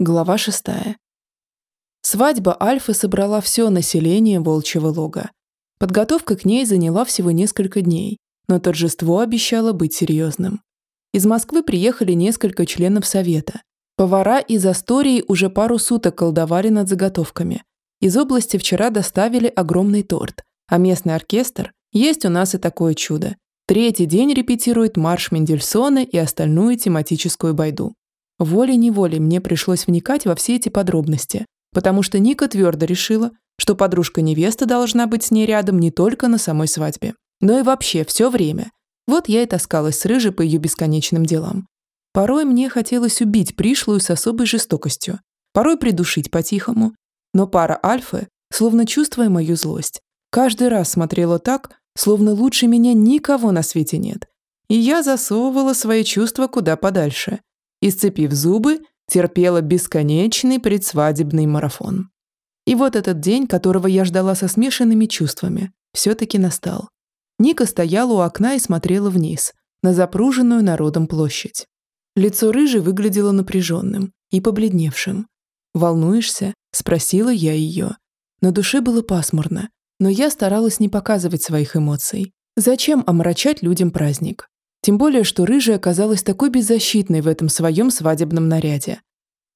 Глава шестая. Свадьба Альфы собрала все население Волчьего лога. Подготовка к ней заняла всего несколько дней, но торжество обещало быть серьезным. Из Москвы приехали несколько членов совета. Повара из Астории уже пару суток колдовали над заготовками. Из области вчера доставили огромный торт, а местный оркестр есть у нас и такое чудо. Третий день репетирует марш Мендельсона и остальную тематическую байду. Волей-неволей мне пришлось вникать во все эти подробности, потому что Ника твердо решила, что подружка невесты должна быть с ней рядом не только на самой свадьбе, но и вообще все время. Вот я и таскалась с Рыжей по ее бесконечным делам. Порой мне хотелось убить пришлую с особой жестокостью, порой придушить по-тихому, но пара Альфы, словно чувствуя мою злость, каждый раз смотрела так, словно лучше меня никого на свете нет. И я засовывала свои чувства куда подальше – и, сцепив зубы, терпела бесконечный предсвадебный марафон. И вот этот день, которого я ждала со смешанными чувствами, все-таки настал. Ника стояла у окна и смотрела вниз, на запруженную народом площадь. Лицо рыжей выглядело напряженным и побледневшим. «Волнуешься?» – спросила я ее. На душе было пасмурно, но я старалась не показывать своих эмоций. Зачем омрачать людям праздник? Тем более, что рыжая оказалась такой беззащитной в этом своем свадебном наряде.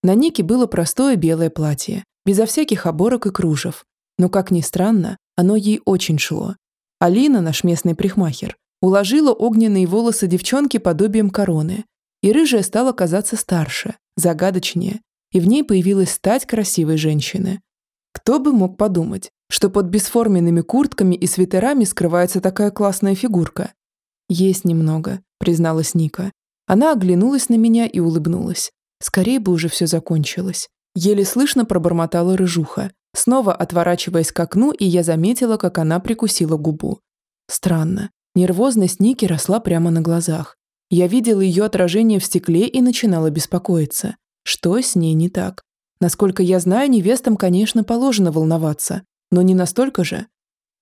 На Нике было простое белое платье, безо всяких оборок и кружев. Но, как ни странно, оно ей очень шло. Алина, наш местный прихмахер, уложила огненные волосы девчонки подобием короны, и рыжая стала казаться старше, загадочнее, и в ней появилась стать красивой женщины. Кто бы мог подумать, что под бесформенными куртками и свитерами скрывается такая классная фигурка. «Есть немного», — призналась Ника. Она оглянулась на меня и улыбнулась. Скорее бы уже все закончилось. Еле слышно пробормотала рыжуха, снова отворачиваясь к окну, и я заметила, как она прикусила губу. Странно. Нервозность Ники росла прямо на глазах. Я видела ее отражение в стекле и начинала беспокоиться. Что с ней не так? Насколько я знаю, невестам, конечно, положено волноваться, но не настолько же.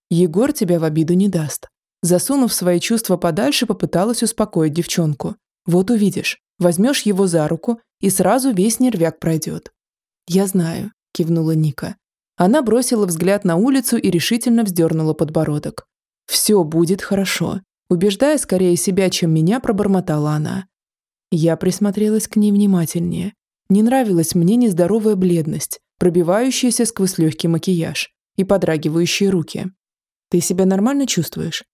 Егор тебя в обиду не даст. Засунув свои чувства подальше, попыталась успокоить девчонку. «Вот увидишь. Возьмешь его за руку, и сразу весь нервяк пройдет». «Я знаю», – кивнула Ника. Она бросила взгляд на улицу и решительно вздернула подбородок. «Все будет хорошо», – убеждая скорее себя, чем меня, пробормотала она. Я присмотрелась к ней внимательнее. Не нравилась мне нездоровая бледность, пробивающаяся сквозь легкий макияж и подрагивающие руки. «Ты себя нормально чувствуешь?»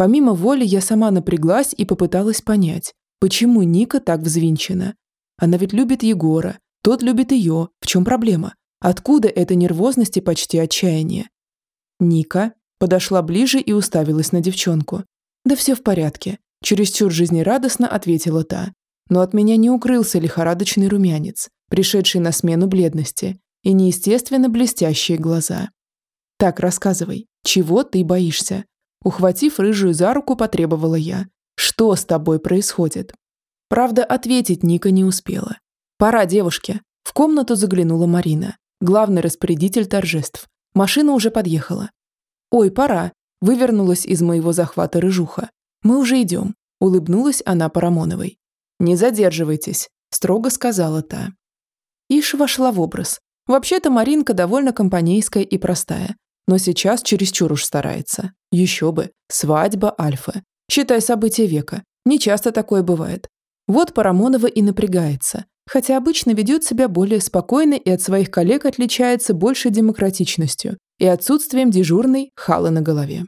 Помимо воли я сама напряглась и попыталась понять, почему Ника так взвинчена. Она ведь любит Егора, тот любит ее. В чем проблема? Откуда эта нервозность и почти отчаяние? Ника подошла ближе и уставилась на девчонку. «Да все в порядке», – чересчур жизнерадостно ответила та. Но от меня не укрылся лихорадочный румянец, пришедший на смену бледности, и неестественно блестящие глаза. «Так, рассказывай, чего ты боишься?» Ухватив рыжую за руку, потребовала я. «Что с тобой происходит?» Правда, ответить Ника не успела. «Пора, девушки!» В комнату заглянула Марина, главный распорядитель торжеств. Машина уже подъехала. «Ой, пора!» Вывернулась из моего захвата рыжуха. «Мы уже идем», – улыбнулась она Парамоновой. «Не задерживайтесь», – строго сказала та. Иш вошла в образ. Вообще-то Маринка довольно компанейская и простая, но сейчас чересчур уж старается. Еще бы. Свадьба Альфы. Считай событие века. Не часто такое бывает. Вот Парамонова и напрягается, хотя обычно ведет себя более спокойно и от своих коллег отличается большей демократичностью и отсутствием дежурной халы на голове.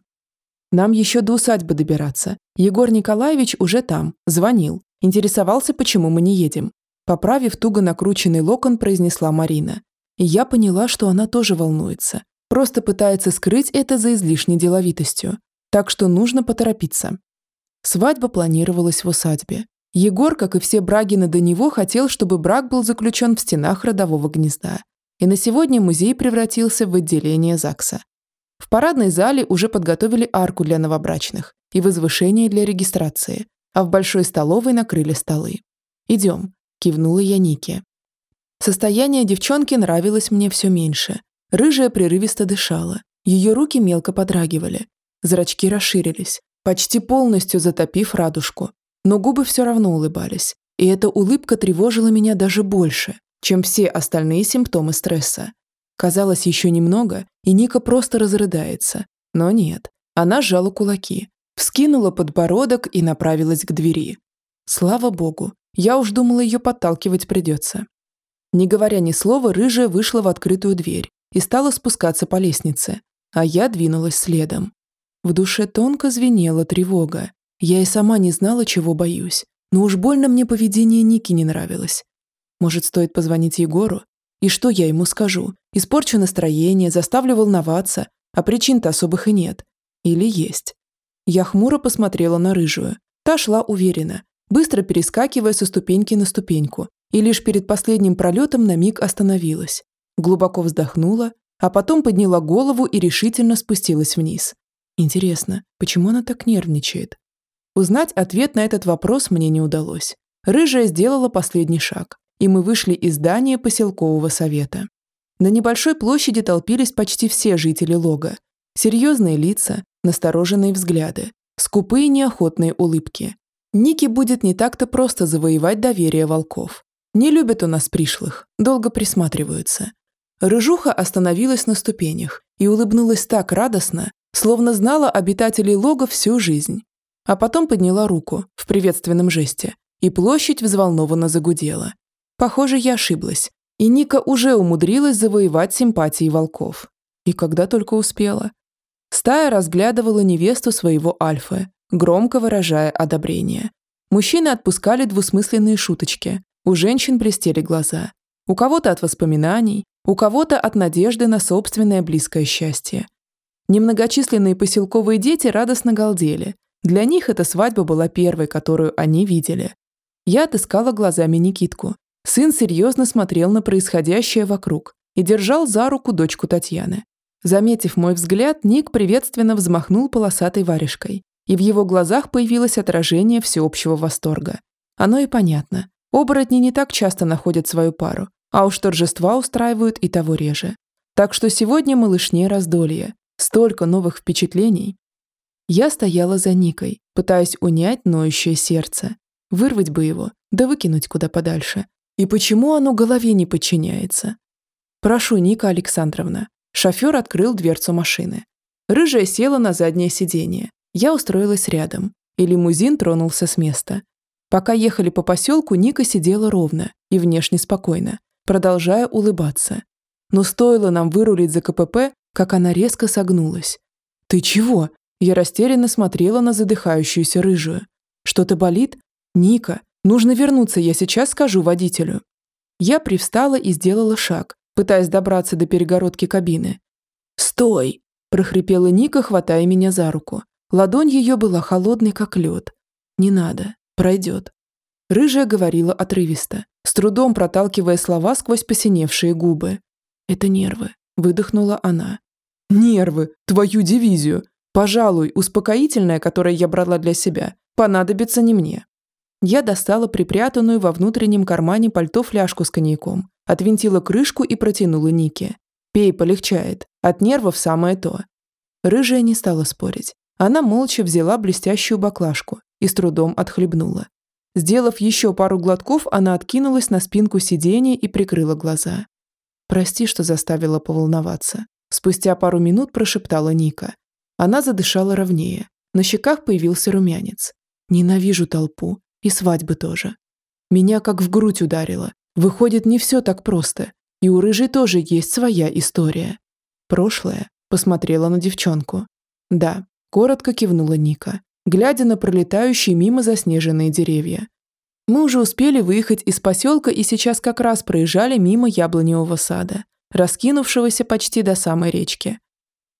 Нам еще до усадьбы добираться. Егор Николаевич уже там, звонил, интересовался, почему мы не едем. Поправив туго накрученный локон, произнесла Марина. И я поняла, что она тоже волнуется. Просто пытается скрыть это за излишней деловитостью. Так что нужно поторопиться. Свадьба планировалась в усадьбе. Егор, как и все Брагины до него, хотел, чтобы брак был заключен в стенах родового гнезда. И на сегодня музей превратился в отделение ЗАГСа. В парадной зале уже подготовили арку для новобрачных и возвышение для регистрации, а в большой столовой накрыли столы. «Идем», – кивнула я Нике. Состояние девчонки нравилось мне все меньше, Рыжая прерывисто дышала, ее руки мелко подрагивали, зрачки расширились, почти полностью затопив радужку, но губы все равно улыбались, и эта улыбка тревожила меня даже больше, чем все остальные симптомы стресса. Казалось, еще немного, и Ника просто разрыдается. Но нет. Она сжала кулаки, вскинула подбородок и направилась к двери. Слава богу, я уж думала, ее подталкивать придется. Не говоря ни слова, рыжая вышла в открытую дверь и стала спускаться по лестнице, а я двинулась следом. В душе тонко звенела тревога. Я и сама не знала, чего боюсь, но уж больно мне поведение Ники не нравилось. Может, стоит позвонить Егору? И что я ему скажу? Испорчу настроение, заставлю волноваться, а причин-то особых и нет. Или есть. Я хмуро посмотрела на рыжую. Та шла уверенно, быстро перескакивая со ступеньки на ступеньку, и лишь перед последним пролетом на миг остановилась. Глубоко вздохнула, а потом подняла голову и решительно спустилась вниз. Интересно, почему она так нервничает? Узнать ответ на этот вопрос мне не удалось. Рыжая сделала последний шаг, и мы вышли из здания поселкового совета. На небольшой площади толпились почти все жители лога. Серьезные лица, настороженные взгляды, скупые неохотные улыбки. Нике будет не так-то просто завоевать доверие волков. Не любят у нас пришлых, долго присматриваются. Рыжуха остановилась на ступенях и улыбнулась так радостно, словно знала обитателей лога всю жизнь. А потом подняла руку в приветственном жесте, и площадь взволнованно загудела. Похоже, я ошиблась, и Ника уже умудрилась завоевать симпатии волков. И когда только успела. Стая разглядывала невесту своего Альфы, громко выражая одобрение. Мужчины отпускали двусмысленные шуточки, у женщин блестели глаза. У кого-то от воспоминаний, у кого-то от надежды на собственное близкое счастье. Немногочисленные поселковые дети радостно галдели. Для них эта свадьба была первой, которую они видели. Я отыскала глазами Никитку. Сын серьезно смотрел на происходящее вокруг и держал за руку дочку Татьяны. Заметив мой взгляд, Ник приветственно взмахнул полосатой варежкой, и в его глазах появилось отражение всеобщего восторга. Оно и понятно. Оборотни не так часто находят свою пару, а уж торжества устраивают и того реже. Так что сегодня малышне раздолье. Столько новых впечатлений. Я стояла за Никой, пытаясь унять ноющее сердце. Вырвать бы его, да выкинуть куда подальше. И почему оно голове не подчиняется? Прошу, Ника Александровна. Шофер открыл дверцу машины. Рыжая села на заднее сиденье. Я устроилась рядом, и лимузин тронулся с места. Пока ехали по поселку, Ника сидела ровно и внешне спокойно, продолжая улыбаться. Но стоило нам вырулить за КПП, как она резко согнулась. «Ты чего?» Я растерянно смотрела на задыхающуюся рыжую. «Что-то болит? Ника, нужно вернуться, я сейчас скажу водителю». Я привстала и сделала шаг, пытаясь добраться до перегородки кабины. «Стой!» – прохрипела Ника, хватая меня за руку. Ладонь ее была холодной, как лед. «Не надо. Пройдет. Рыжая говорила отрывисто, с трудом проталкивая слова сквозь посиневшие губы. «Это нервы», – выдохнула она. «Нервы! Твою дивизию! Пожалуй, успокоительное, которое я брала для себя, понадобится не мне». Я достала припрятанную во внутреннем кармане пальто фляжку с коньяком, отвинтила крышку и протянула Нике. «Пей, полегчает. От нервов самое то». Рыжая не стала спорить. Она молча взяла блестящую баклажку и с трудом отхлебнула. Сделав еще пару глотков, она откинулась на спинку сиденья и прикрыла глаза. «Прости, что заставила поволноваться». Спустя пару минут прошептала Ника. Она задышала ровнее. На щеках появился румянец. «Ненавижу толпу. И свадьбы тоже. Меня как в грудь ударило. Выходит, не все так просто. И у рыжей тоже есть своя история. Прошлое. Посмотрела на девчонку. Да, коротко кивнула Ника глядя на пролетающие мимо заснеженные деревья. Мы уже успели выехать из поселка и сейчас как раз проезжали мимо яблоневого сада, раскинувшегося почти до самой речки.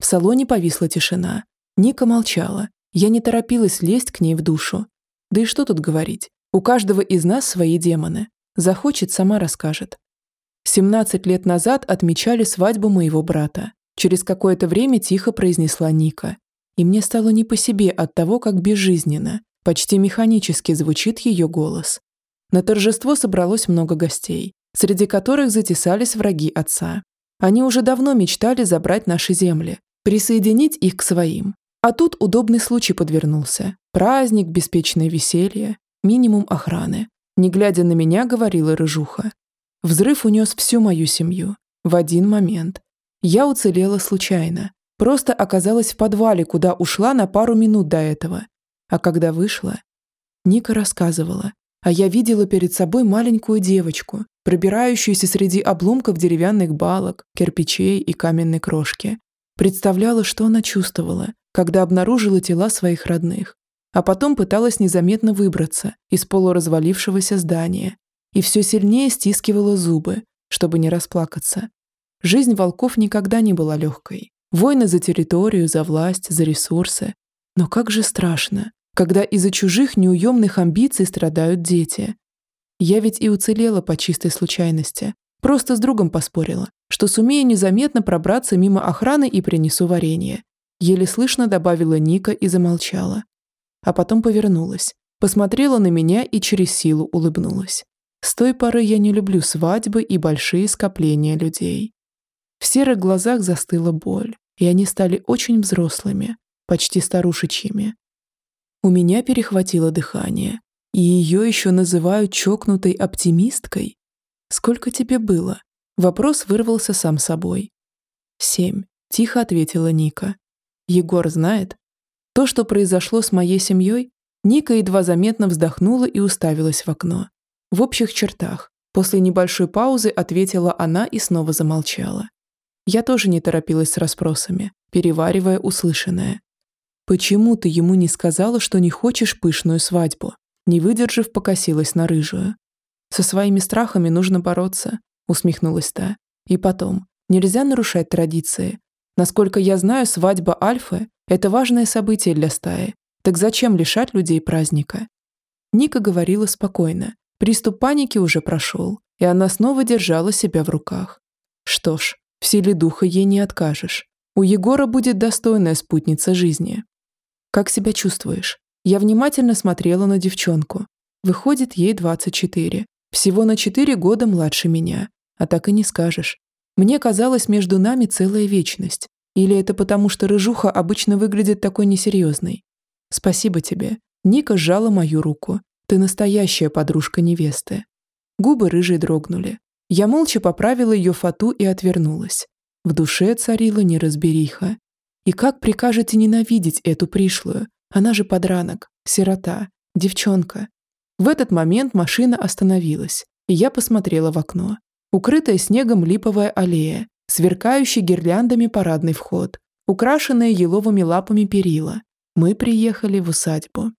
В салоне повисла тишина. Ника молчала. Я не торопилась лезть к ней в душу. Да и что тут говорить? У каждого из нас свои демоны. Захочет, сама расскажет. 17 лет назад отмечали свадьбу моего брата. Через какое-то время тихо произнесла Ника и мне стало не по себе от того, как безжизненно, почти механически звучит ее голос. На торжество собралось много гостей, среди которых затесались враги отца. Они уже давно мечтали забрать наши земли, присоединить их к своим. А тут удобный случай подвернулся. Праздник, беспечное веселье, минимум охраны. Не глядя на меня, говорила Рыжуха. Взрыв унес всю мою семью. В один момент. Я уцелела случайно. Просто оказалась в подвале, куда ушла на пару минут до этого. А когда вышла... Ника рассказывала, а я видела перед собой маленькую девочку, пробирающуюся среди обломков деревянных балок, кирпичей и каменной крошки. Представляла, что она чувствовала, когда обнаружила тела своих родных, а потом пыталась незаметно выбраться из полуразвалившегося здания и все сильнее стискивала зубы, чтобы не расплакаться. Жизнь волков никогда не была легкой. Войны за территорию, за власть, за ресурсы. Но как же страшно, когда из-за чужих неуемных амбиций страдают дети. Я ведь и уцелела по чистой случайности. Просто с другом поспорила, что сумею незаметно пробраться мимо охраны и принесу варенье. Еле слышно добавила Ника и замолчала. А потом повернулась, посмотрела на меня и через силу улыбнулась. С той поры я не люблю свадьбы и большие скопления людей. В серых глазах застыла боль, и они стали очень взрослыми, почти старушечьими. У меня перехватило дыхание. И ее еще называют чокнутой оптимисткой? Сколько тебе было? Вопрос вырвался сам собой. Семь. Тихо ответила Ника. Егор знает? То, что произошло с моей семьей, Ника едва заметно вздохнула и уставилась в окно. В общих чертах. После небольшой паузы ответила она и снова замолчала. Я тоже не торопилась с расспросами, переваривая услышанное. Почему ты ему не сказала, что не хочешь пышную свадьбу? Не выдержав, покосилась на рыжую. Со своими страхами нужно бороться, усмехнулась та. И потом, нельзя нарушать традиции. Насколько я знаю, свадьба Альфы – это важное событие для стаи. Так зачем лишать людей праздника? Ника говорила спокойно. Приступ паники уже прошел, и она снова держала себя в руках. Что ж, в силе духа ей не откажешь. У Егора будет достойная спутница жизни. Как себя чувствуешь? Я внимательно смотрела на девчонку. Выходит, ей 24. Всего на 4 года младше меня. А так и не скажешь. Мне казалось, между нами целая вечность. Или это потому, что рыжуха обычно выглядит такой несерьезной? Спасибо тебе. Ника сжала мою руку. Ты настоящая подружка невесты. Губы рыжей дрогнули. Я молча поправила ее фату и отвернулась. В душе царила неразбериха. И как прикажете ненавидеть эту пришлую? Она же подранок, сирота, девчонка. В этот момент машина остановилась, и я посмотрела в окно. Укрытая снегом липовая аллея, сверкающий гирляндами парадный вход, украшенная еловыми лапами перила. Мы приехали в усадьбу.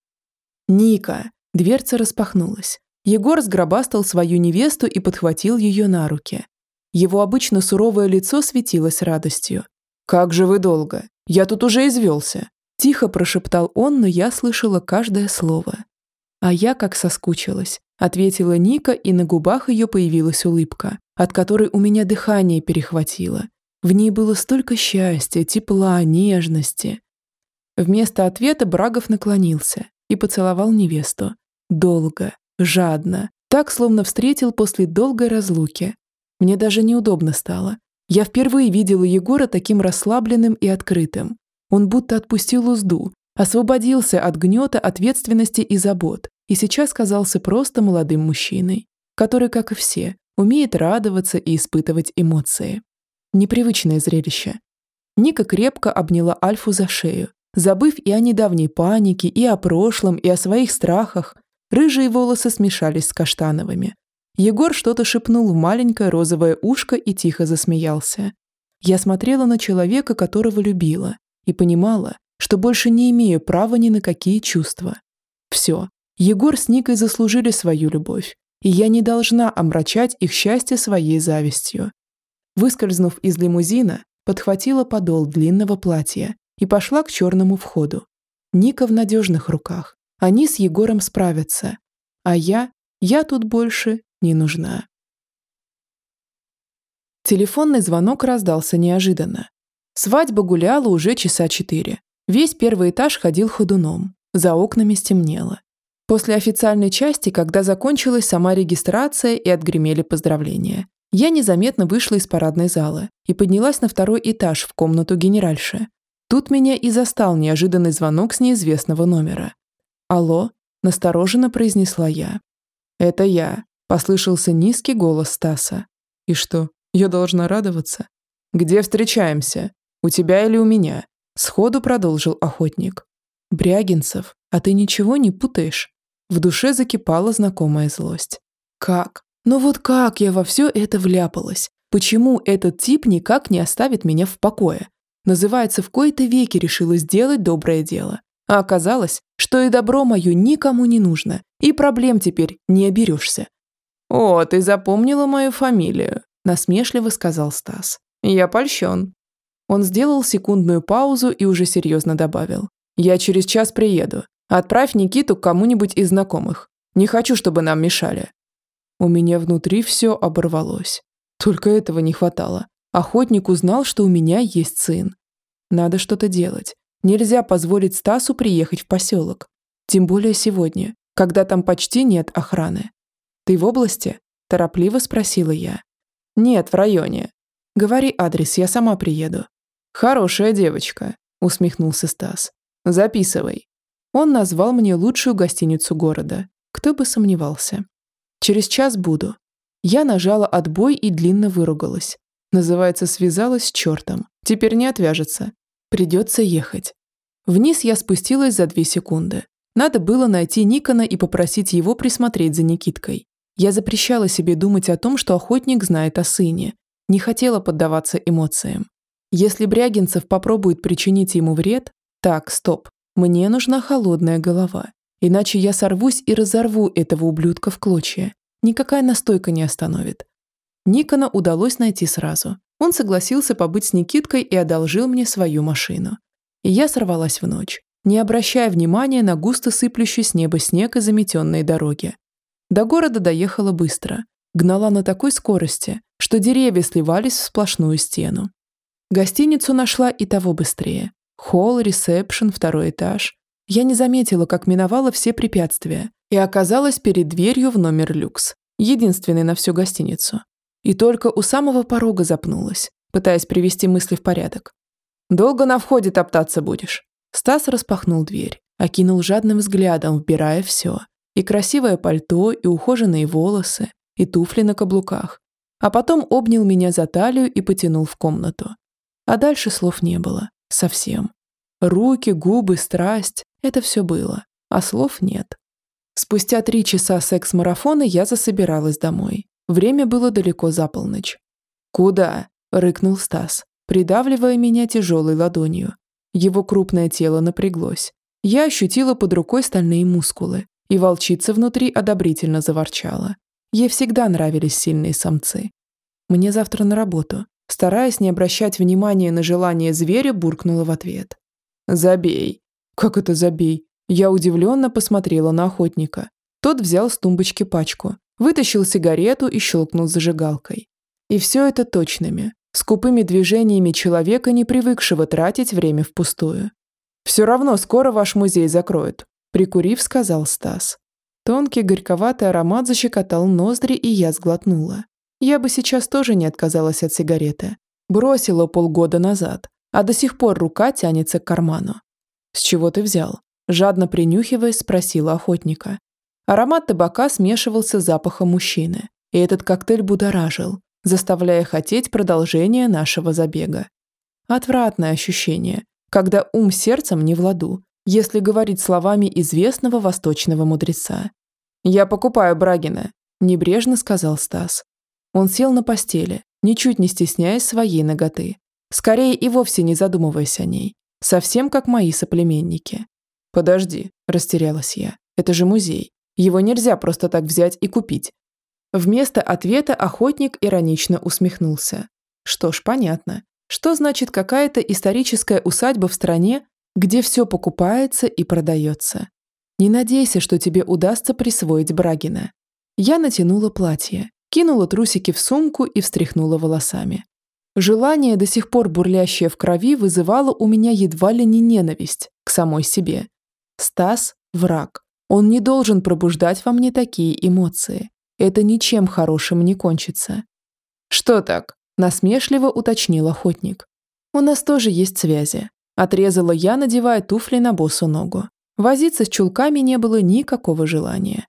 «Ника!» Дверца распахнулась. Егор сгробастал свою невесту и подхватил ее на руки. Его обычно суровое лицо светилось радостью. «Как же вы долго! Я тут уже извелся!» Тихо прошептал он, но я слышала каждое слово. А я как соскучилась, ответила Ника, и на губах ее появилась улыбка, от которой у меня дыхание перехватило. В ней было столько счастья, тепла, нежности. Вместо ответа Брагов наклонился и поцеловал невесту. Долго, жадно, так, словно встретил после долгой разлуки. Мне даже неудобно стало. Я впервые видела Егора таким расслабленным и открытым. Он будто отпустил узду, освободился от гнета, ответственности и забот, и сейчас казался просто молодым мужчиной, который, как и все, умеет радоваться и испытывать эмоции. Непривычное зрелище. Ника крепко обняла Альфу за шею, забыв и о недавней панике, и о прошлом, и о своих страхах. Рыжие волосы смешались с каштановыми, Егор что-то шепнул в маленькое розовое ушко и тихо засмеялся. Я смотрела на человека, которого любила, и понимала, что больше не имею права ни на какие чувства. Все, Егор с Никой заслужили свою любовь, и я не должна омрачать их счастье своей завистью. Выскользнув из лимузина, подхватила подол длинного платья и пошла к черному входу. Ника в надежных руках. Они с Егором справятся. А я, я тут больше не нужна. Телефонный звонок раздался неожиданно. Свадьба гуляла уже часа четыре. Весь первый этаж ходил ходуном. За окнами стемнело. После официальной части, когда закончилась сама регистрация и отгремели поздравления, я незаметно вышла из парадной залы и поднялась на второй этаж в комнату генеральши. Тут меня и застал неожиданный звонок с неизвестного номера. «Алло?» – настороженно произнесла я. «Это я», Послышался низкий голос Стаса. И что, я должна радоваться? Где встречаемся? У тебя или у меня? Сходу продолжил охотник. Брягинцев, а ты ничего не путаешь? В душе закипала знакомая злость. Как? Ну вот как я во все это вляпалась? Почему этот тип никак не оставит меня в покое? Называется, в кои-то веки решила сделать доброе дело. А оказалось, что и добро мое никому не нужно, и проблем теперь не оберешься. «О, ты запомнила мою фамилию», – насмешливо сказал Стас. «Я польщен». Он сделал секундную паузу и уже серьезно добавил. «Я через час приеду. Отправь Никиту к кому-нибудь из знакомых. Не хочу, чтобы нам мешали». У меня внутри все оборвалось. Только этого не хватало. Охотник узнал, что у меня есть сын. Надо что-то делать. Нельзя позволить Стасу приехать в поселок. Тем более сегодня, когда там почти нет охраны. «Ты в области?» – торопливо спросила я. «Нет, в районе. Говори адрес, я сама приеду». «Хорошая девочка», – усмехнулся Стас. «Записывай». Он назвал мне лучшую гостиницу города. Кто бы сомневался. «Через час буду. Я нажала отбой и длинно выругалась. Называется, связалась с чертом. Теперь не отвяжется. Придется ехать. Вниз я спустилась за две секунды. Надо было найти Никона и попросить его присмотреть за Никиткой. Я запрещала себе думать о том, что охотник знает о сыне. Не хотела поддаваться эмоциям. Если Брягинцев попробует причинить ему вред, так, стоп, мне нужна холодная голова. Иначе я сорвусь и разорву этого ублюдка в клочья. Никакая настойка не остановит. Никона удалось найти сразу. Он согласился побыть с Никиткой и одолжил мне свою машину. И я сорвалась в ночь, не обращая внимания на густо сыплющий с неба снег и заметенные дороги. До города доехала быстро. Гнала на такой скорости, что деревья сливались в сплошную стену. Гостиницу нашла и того быстрее. Холл, ресепшн, второй этаж. Я не заметила, как миновала все препятствия и оказалась перед дверью в номер люкс, единственный на всю гостиницу. И только у самого порога запнулась, пытаясь привести мысли в порядок. «Долго на входе топтаться будешь?» Стас распахнул дверь, окинул жадным взглядом, вбирая все. И красивое пальто, и ухоженные волосы, и туфли на каблуках. А потом обнял меня за талию и потянул в комнату. А дальше слов не было. Совсем. Руки, губы, страсть – это все было. А слов нет. Спустя три часа секс-марафона я засобиралась домой. Время было далеко за полночь. «Куда?» – рыкнул Стас, придавливая меня тяжелой ладонью. Его крупное тело напряглось. Я ощутила под рукой стальные мускулы, и волчица внутри одобрительно заворчала. Ей всегда нравились сильные самцы. Мне завтра на работу. Стараясь не обращать внимания на желание зверя, буркнула в ответ. «Забей». «Как это забей? Я удивленно посмотрела на охотника. Тот взял с тумбочки пачку, вытащил сигарету и щелкнул зажигалкой. И все это точными, скупыми движениями человека, не привыкшего тратить время впустую. «Все равно скоро ваш музей закроют», – прикурив, сказал Стас. Тонкий горьковатый аромат защекотал ноздри, и я сглотнула. Я бы сейчас тоже не отказалась от сигареты. Бросила полгода назад, а до сих пор рука тянется к карману. «С чего ты взял?» Жадно принюхиваясь, спросила охотника. Аромат табака смешивался с запахом мужчины, и этот коктейль будоражил, заставляя хотеть продолжения нашего забега. Отвратное ощущение, когда ум сердцем не в ладу, если говорить словами известного восточного мудреца. «Я покупаю Брагина», – небрежно сказал Стас. Он сел на постели, ничуть не стесняясь своей ноготы. Скорее и вовсе не задумываясь о ней, совсем как мои соплеменники. «Подожди», – растерялась я. «Это же музей. Его нельзя просто так взять и купить». Вместо ответа охотник иронично усмехнулся. Что ж, понятно. Что значит какая-то историческая усадьба в стране, где все покупается и продается? Не надейся, что тебе удастся присвоить Брагина. Я натянула платье, кинула трусики в сумку и встряхнула волосами. Желание, до сих пор бурлящее в крови, вызывало у меня едва ли не ненависть к самой себе. Стас – враг. Он не должен пробуждать во мне такие эмоции. Это ничем хорошим не кончится. «Что так?» – насмешливо уточнил охотник. «У нас тоже есть связи». Отрезала я, надевая туфли на босу ногу. Возиться с чулками не было никакого желания.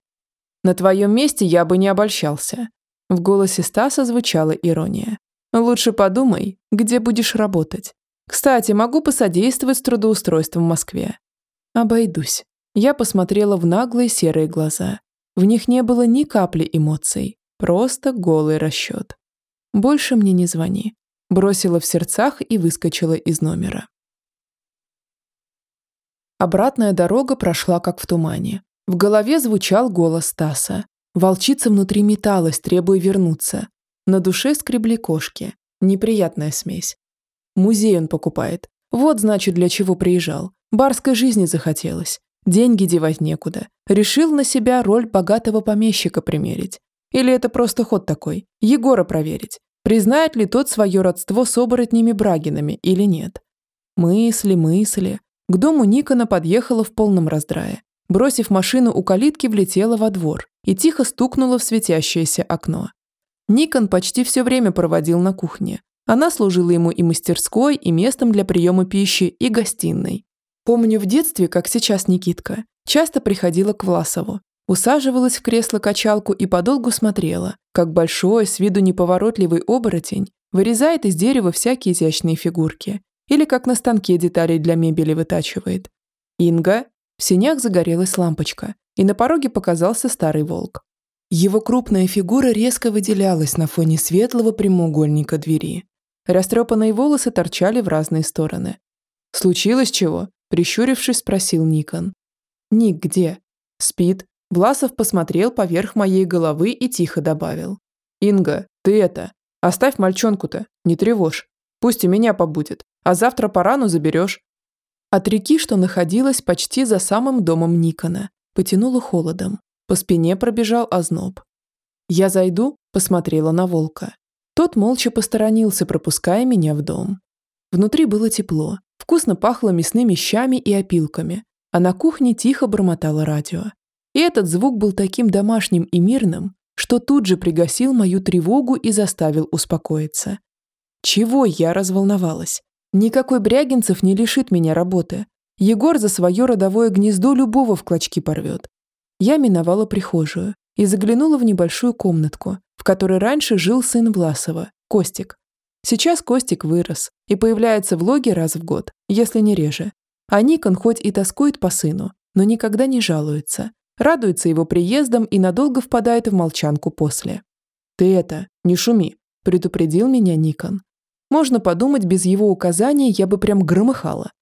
На твоем месте я бы не обольщался». В голосе Стаса звучала ирония. «Лучше подумай, где будешь работать. Кстати, могу посодействовать с трудоустройством в Москве». «Обойдусь». Я посмотрела в наглые серые глаза. В них не было ни капли эмоций, просто голый расчет. «Больше мне не звони». Бросила в сердцах и выскочила из номера. Обратная дорога прошла как в тумане. В голове звучал голос Стаса. Волчица внутри металась, требуя вернуться. На душе скребли кошки. Неприятная смесь. Музей он покупает. Вот, значит, для чего приезжал. Барской жизни захотелось. Деньги девать некуда. Решил на себя роль богатого помещика примерить. Или это просто ход такой? Егора проверить. Признает ли тот свое родство с оборотнями Брагинами или нет? Мысли, мысли. К дому Никона подъехала в полном раздрае. Бросив машину у калитки, влетела во двор и тихо стукнула в светящееся окно. Никон почти все время проводил на кухне. Она служила ему и мастерской, и местом для приема пищи, и гостиной. Помню в детстве, как сейчас Никитка, часто приходила к Власову, усаживалась в кресло-качалку и подолгу смотрела, как большой, с виду неповоротливый оборотень вырезает из дерева всякие изящные фигурки или как на станке деталей для мебели вытачивает. Инга. В синях загорелась лампочка, и на пороге показался старый волк. Его крупная фигура резко выделялась на фоне светлого прямоугольника двери. Растрепанные волосы торчали в разные стороны. «Случилось чего?» – прищурившись, спросил Никон. «Ник где?» «Спит». Власов посмотрел поверх моей головы и тихо добавил. «Инга, ты это, оставь мальчонку-то, не тревожь. Пусть у меня побудет а завтра по рану заберешь». От реки, что находилась почти за самым домом Никона, потянуло холодом. По спине пробежал озноб. «Я зайду?» – посмотрела на волка. Тот молча посторонился, пропуская меня в дом. Внутри было тепло, вкусно пахло мясными щами и опилками, а на кухне тихо бормотало радио. И этот звук был таким домашним и мирным, что тут же пригасил мою тревогу и заставил успокоиться. Чего я разволновалась? Никакой Брягинцев не лишит меня работы. Егор за свое родовое гнездо любого в клочки порвет. Я миновала прихожую и заглянула в небольшую комнатку, в которой раньше жил сын Власова, Костик. Сейчас Костик вырос и появляется в логе раз в год, если не реже. А Никон хоть и тоскует по сыну, но никогда не жалуется. Радуется его приездом и надолго впадает в молчанку после. «Ты это, не шуми», – предупредил меня Никон. Можно подумать, без его указания я бы прям громыхала.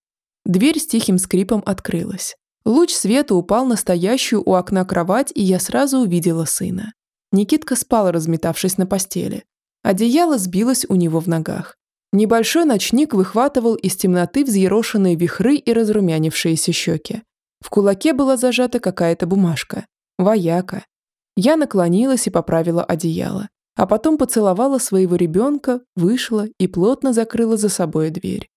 Дверь с тихим скрипом открылась. Луч света упал на стоящую у окна кровать, и я сразу увидела сына. Никитка спал, разметавшись на постели. Одеяло сбилось у него в ногах. Небольшой ночник выхватывал из темноты взъерошенные вихры и разрумянившиеся щеки. В кулаке была зажата какая-то бумажка. Вояка. Я наклонилась и поправила одеяло а потом поцеловала своего ребенка, вышла и плотно закрыла за собой дверь.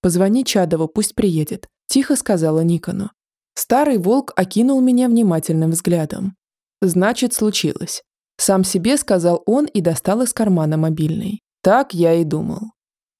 «Позвони Чадову, пусть приедет», – тихо сказала Никону. Старый волк окинул меня внимательным взглядом. «Значит, случилось». Сам себе сказал он и достал из кармана мобильный. Так я и думал.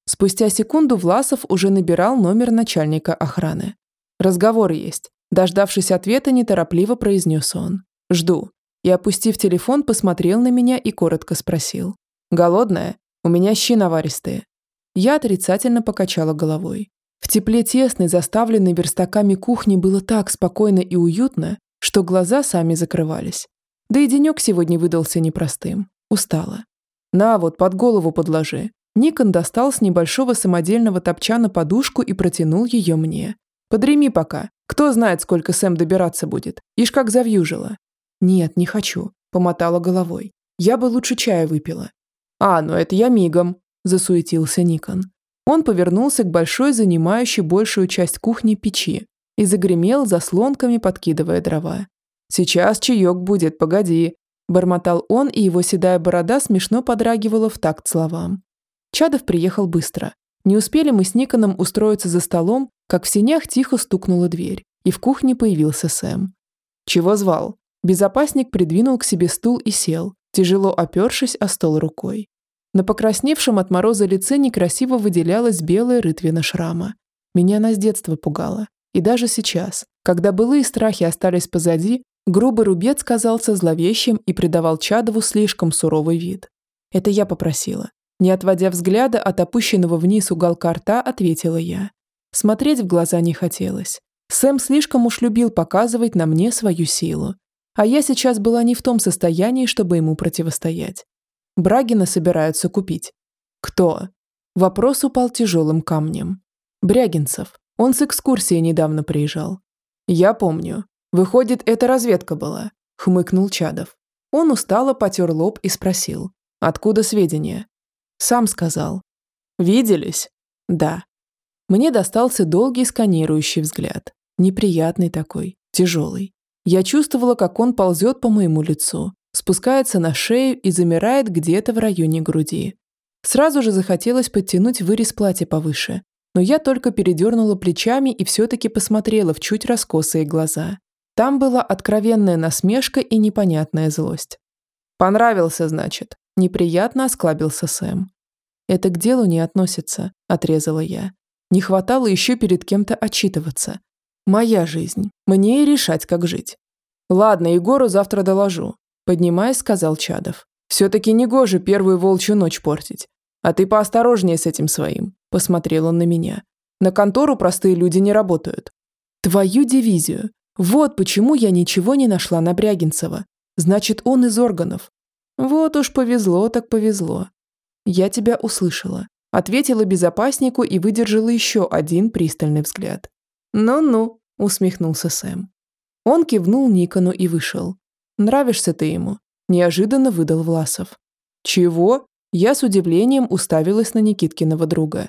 Спустя секунду Власов уже набирал номер начальника охраны. «Разговор есть». Дождавшись ответа, неторопливо произнес он. «Жду» и, опустив телефон, посмотрел на меня и коротко спросил. «Голодная? У меня щи наваристые». Я отрицательно покачала головой. В тепле тесной, заставленной верстаками кухни было так спокойно и уютно, что глаза сами закрывались. Да и денек сегодня выдался непростым. Устала. «На, вот под голову подложи». Никон достал с небольшого самодельного топчана подушку и протянул ее мне. «Подреми пока. Кто знает, сколько Сэм добираться будет. Ишь как завьюжила. «Нет, не хочу», – помотала головой. «Я бы лучше чая выпила». «А, ну это я мигом», – засуетился Никон. Он повернулся к большой, занимающей большую часть кухни печи и загремел заслонками, подкидывая дрова. «Сейчас чаек будет, погоди», – бормотал он, и его седая борода смешно подрагивала в такт словам. Чадов приехал быстро. Не успели мы с Никоном устроиться за столом, как в сенях тихо стукнула дверь, и в кухне появился Сэм. «Чего звал?» Безопасник придвинул к себе стул и сел, тяжело опершись о стол рукой. На покрасневшем от мороза лице некрасиво выделялась белая рытвина шрама. Меня она с детства пугала. И даже сейчас, когда былые страхи остались позади, Грубый рубец казался зловещим и придавал Чадову слишком суровый вид. Это я попросила. Не отводя взгляда от опущенного вниз уголка рта, ответила я. Смотреть в глаза не хотелось. Сэм слишком уж любил показывать на мне свою силу. А я сейчас была не в том состоянии, чтобы ему противостоять. Брагина собираются купить. Кто? Вопрос упал тяжелым камнем. Брягинцев. Он с экскурсии недавно приезжал. Я помню. Выходит, это разведка была, хмыкнул Чадов. Он устало потер лоб и спросил. Откуда сведения? Сам сказал. Виделись? Да. Мне достался долгий сканирующий взгляд. Неприятный такой, тяжелый. Я чувствовала, как он ползет по моему лицу, спускается на шею и замирает где-то в районе груди. Сразу же захотелось подтянуть вырез платья повыше, но я только передернула плечами и все-таки посмотрела в чуть раскосые глаза. Там была откровенная насмешка и непонятная злость. «Понравился, значит?» – неприятно осклабился Сэм. «Это к делу не относится», – отрезала я. Не хватало еще перед кем-то отчитываться. Моя жизнь. Мне и решать, как жить. Ладно, Егору завтра доложу. Поднимаясь, сказал Чадов. Все-таки негоже первую волчью ночь портить. А ты поосторожнее с этим своим. Посмотрел он на меня. На контору простые люди не работают. Твою дивизию. Вот почему я ничего не нашла на Брягинцева. Значит, он из органов. Вот уж повезло так повезло. Я тебя услышала. Ответила безопаснику и выдержала еще один пристальный взгляд. «Ну-ну», – усмехнулся Сэм. Он кивнул Никону и вышел. «Нравишься ты ему», – неожиданно выдал Власов. «Чего?» Я с удивлением уставилась на Никиткиного друга.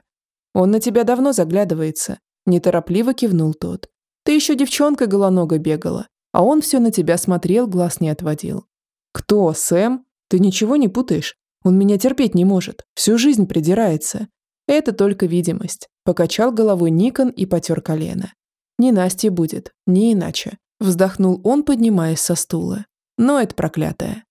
«Он на тебя давно заглядывается», – неторопливо кивнул тот. «Ты еще девчонка голонога бегала, а он все на тебя смотрел, глаз не отводил». «Кто, Сэм? Ты ничего не путаешь? Он меня терпеть не может, всю жизнь придирается. Это только видимость. Покачал головой Никон и потер колено. Не Насте будет, не иначе. Вздохнул он, поднимаясь со стула. Но это проклятое.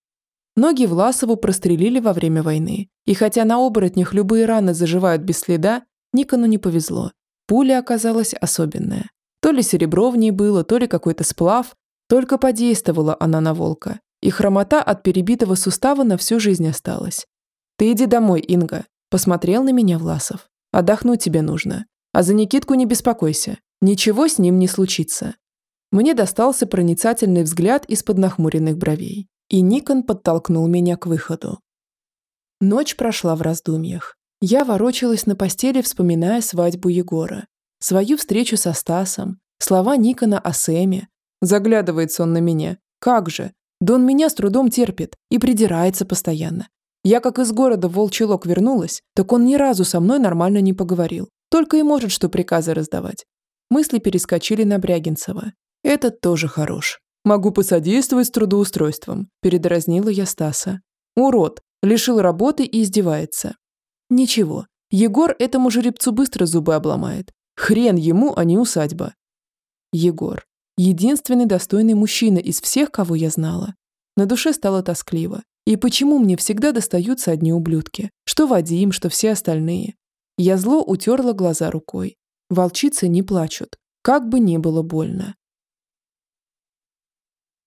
Ноги Власову прострелили во время войны. И хотя на оборотнях любые раны заживают без следа, Никону не повезло. Пуля оказалась особенная. То ли серебро в ней было, то ли какой-то сплав. Только подействовала она на волка. И хромота от перебитого сустава на всю жизнь осталась. «Ты иди домой, Инга», – посмотрел на меня Власов. «Отдохнуть тебе нужно. А за Никитку не беспокойся. Ничего с ним не случится». Мне достался проницательный взгляд из-под нахмуренных бровей, и Никон подтолкнул меня к выходу. Ночь прошла в раздумьях. Я ворочалась на постели, вспоминая свадьбу Егора, свою встречу со Стасом, слова Никона о Сэме. Заглядывается он на меня. Как же? Да он меня с трудом терпит и придирается постоянно. Я как из города в Волчелок вернулась, так он ни разу со мной нормально не поговорил. Только и может, что приказы раздавать. Мысли перескочили на Брягинцева. Этот тоже хорош. Могу посодействовать с трудоустройством, передразнила я Стаса. Урод, лишил работы и издевается. Ничего, Егор этому жеребцу быстро зубы обломает. Хрен ему, а не усадьба. Егор. Единственный достойный мужчина из всех, кого я знала. На душе стало тоскливо. И почему мне всегда достаются одни ублюдки? Что Вадим, что все остальные. Я зло утерла глаза рукой. Волчицы не плачут, как бы ни было больно.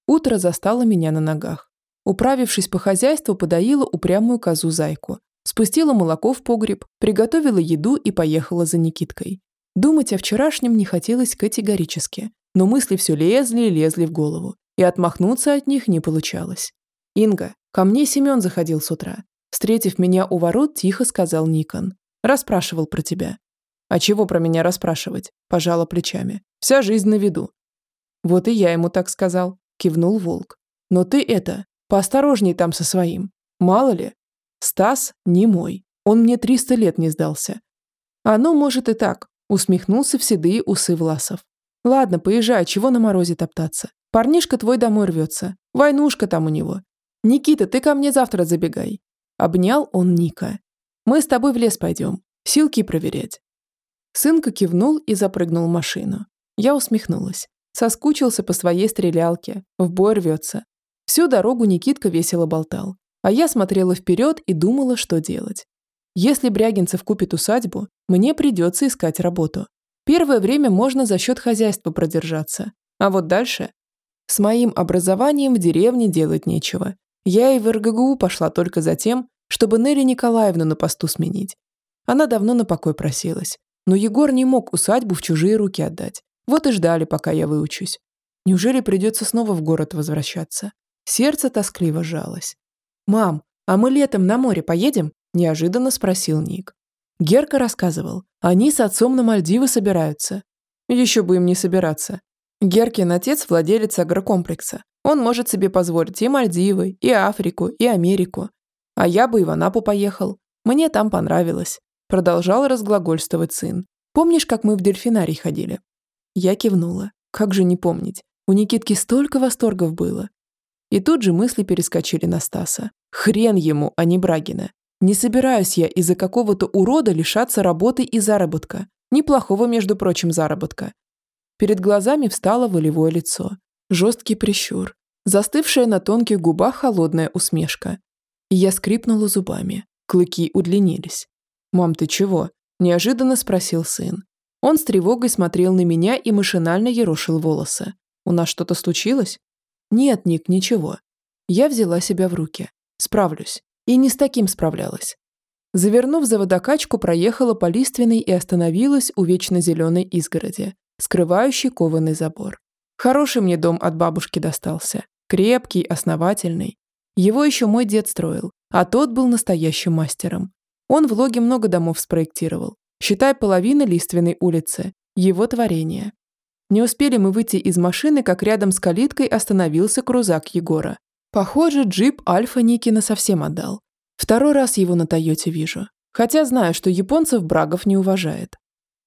Утро застало меня на ногах. Управившись по хозяйству, подоила упрямую козу-зайку. Спустила молоко в погреб, приготовила еду и поехала за Никиткой. Думать о вчерашнем не хотелось категорически, но мысли все лезли и лезли в голову, и отмахнуться от них не получалось. «Инга, ко мне Семен заходил с утра. Встретив меня у ворот, тихо сказал Никон. Расспрашивал про тебя. А чего про меня расспрашивать? Пожала плечами. Вся жизнь на виду. Вот и я ему так сказал. Кивнул волк. Но ты это, поосторожней там со своим. Мало ли. Стас не мой. Он мне триста лет не сдался. Ну, может и так. Усмехнулся в седые усы Власов. Ладно, поезжай, чего на морозе топтаться. Парнишка твой домой рвется. Войнушка там у него. «Никита, ты ко мне завтра забегай». Обнял он Ника. «Мы с тобой в лес пойдем. Силки проверять». Сынка кивнул и запрыгнул в машину. Я усмехнулась. Соскучился по своей стрелялке. В бой рвется. Всю дорогу Никитка весело болтал. А я смотрела вперед и думала, что делать. Если Брягинцев купит усадьбу, мне придется искать работу. Первое время можно за счет хозяйства продержаться. А вот дальше С моим образованием в деревне делать нечего. Я и в РГГУ пошла только за тем, чтобы Нелли Николаевну на посту сменить. Она давно на покой просилась. Но Егор не мог усадьбу в чужие руки отдать. Вот и ждали, пока я выучусь. Неужели придется снова в город возвращаться? Сердце тоскливо сжалось. «Мам, а мы летом на море поедем?» – неожиданно спросил Ник. Герка рассказывал. Они с отцом на Мальдивы собираются. Еще бы им не собираться. Геркин отец – владелец агрокомплекса. Он может себе позволить и Мальдивы, и Африку, и Америку. А я бы и в Анапу поехал. Мне там понравилось. Продолжал разглагольствовать сын. Помнишь, как мы в дельфинарий ходили? Я кивнула. Как же не помнить? У Никитки столько восторгов было. И тут же мысли перескочили на Стаса. Хрен ему, а не Брагина. Не собираюсь я из-за какого-то урода лишаться работы и заработка. Неплохого, между прочим, заработка. Перед глазами встало волевое лицо. Жесткий прищур. Застывшая на тонких губах холодная усмешка. И я скрипнула зубами. Клыки удлинились. «Мам, ты чего?» – неожиданно спросил сын. Он с тревогой смотрел на меня и машинально ерошил волосы. «У нас что-то случилось?» «Нет, Ник, ничего». Я взяла себя в руки. Справлюсь. И не с таким справлялась. Завернув за водокачку, проехала по лиственной и остановилась у вечно зеленой изгороди, скрывающей кованый забор. Хороший мне дом от бабушки достался. Крепкий, основательный. Его еще мой дед строил, а тот был настоящим мастером. Он в логе много домов спроектировал. Считай, половина лиственной улицы. Его творение. Не успели мы выйти из машины, как рядом с калиткой остановился крузак Егора. Похоже, джип Альфа Никина совсем отдал. Второй раз его на Тойоте вижу. Хотя знаю, что японцев Брагов не уважает.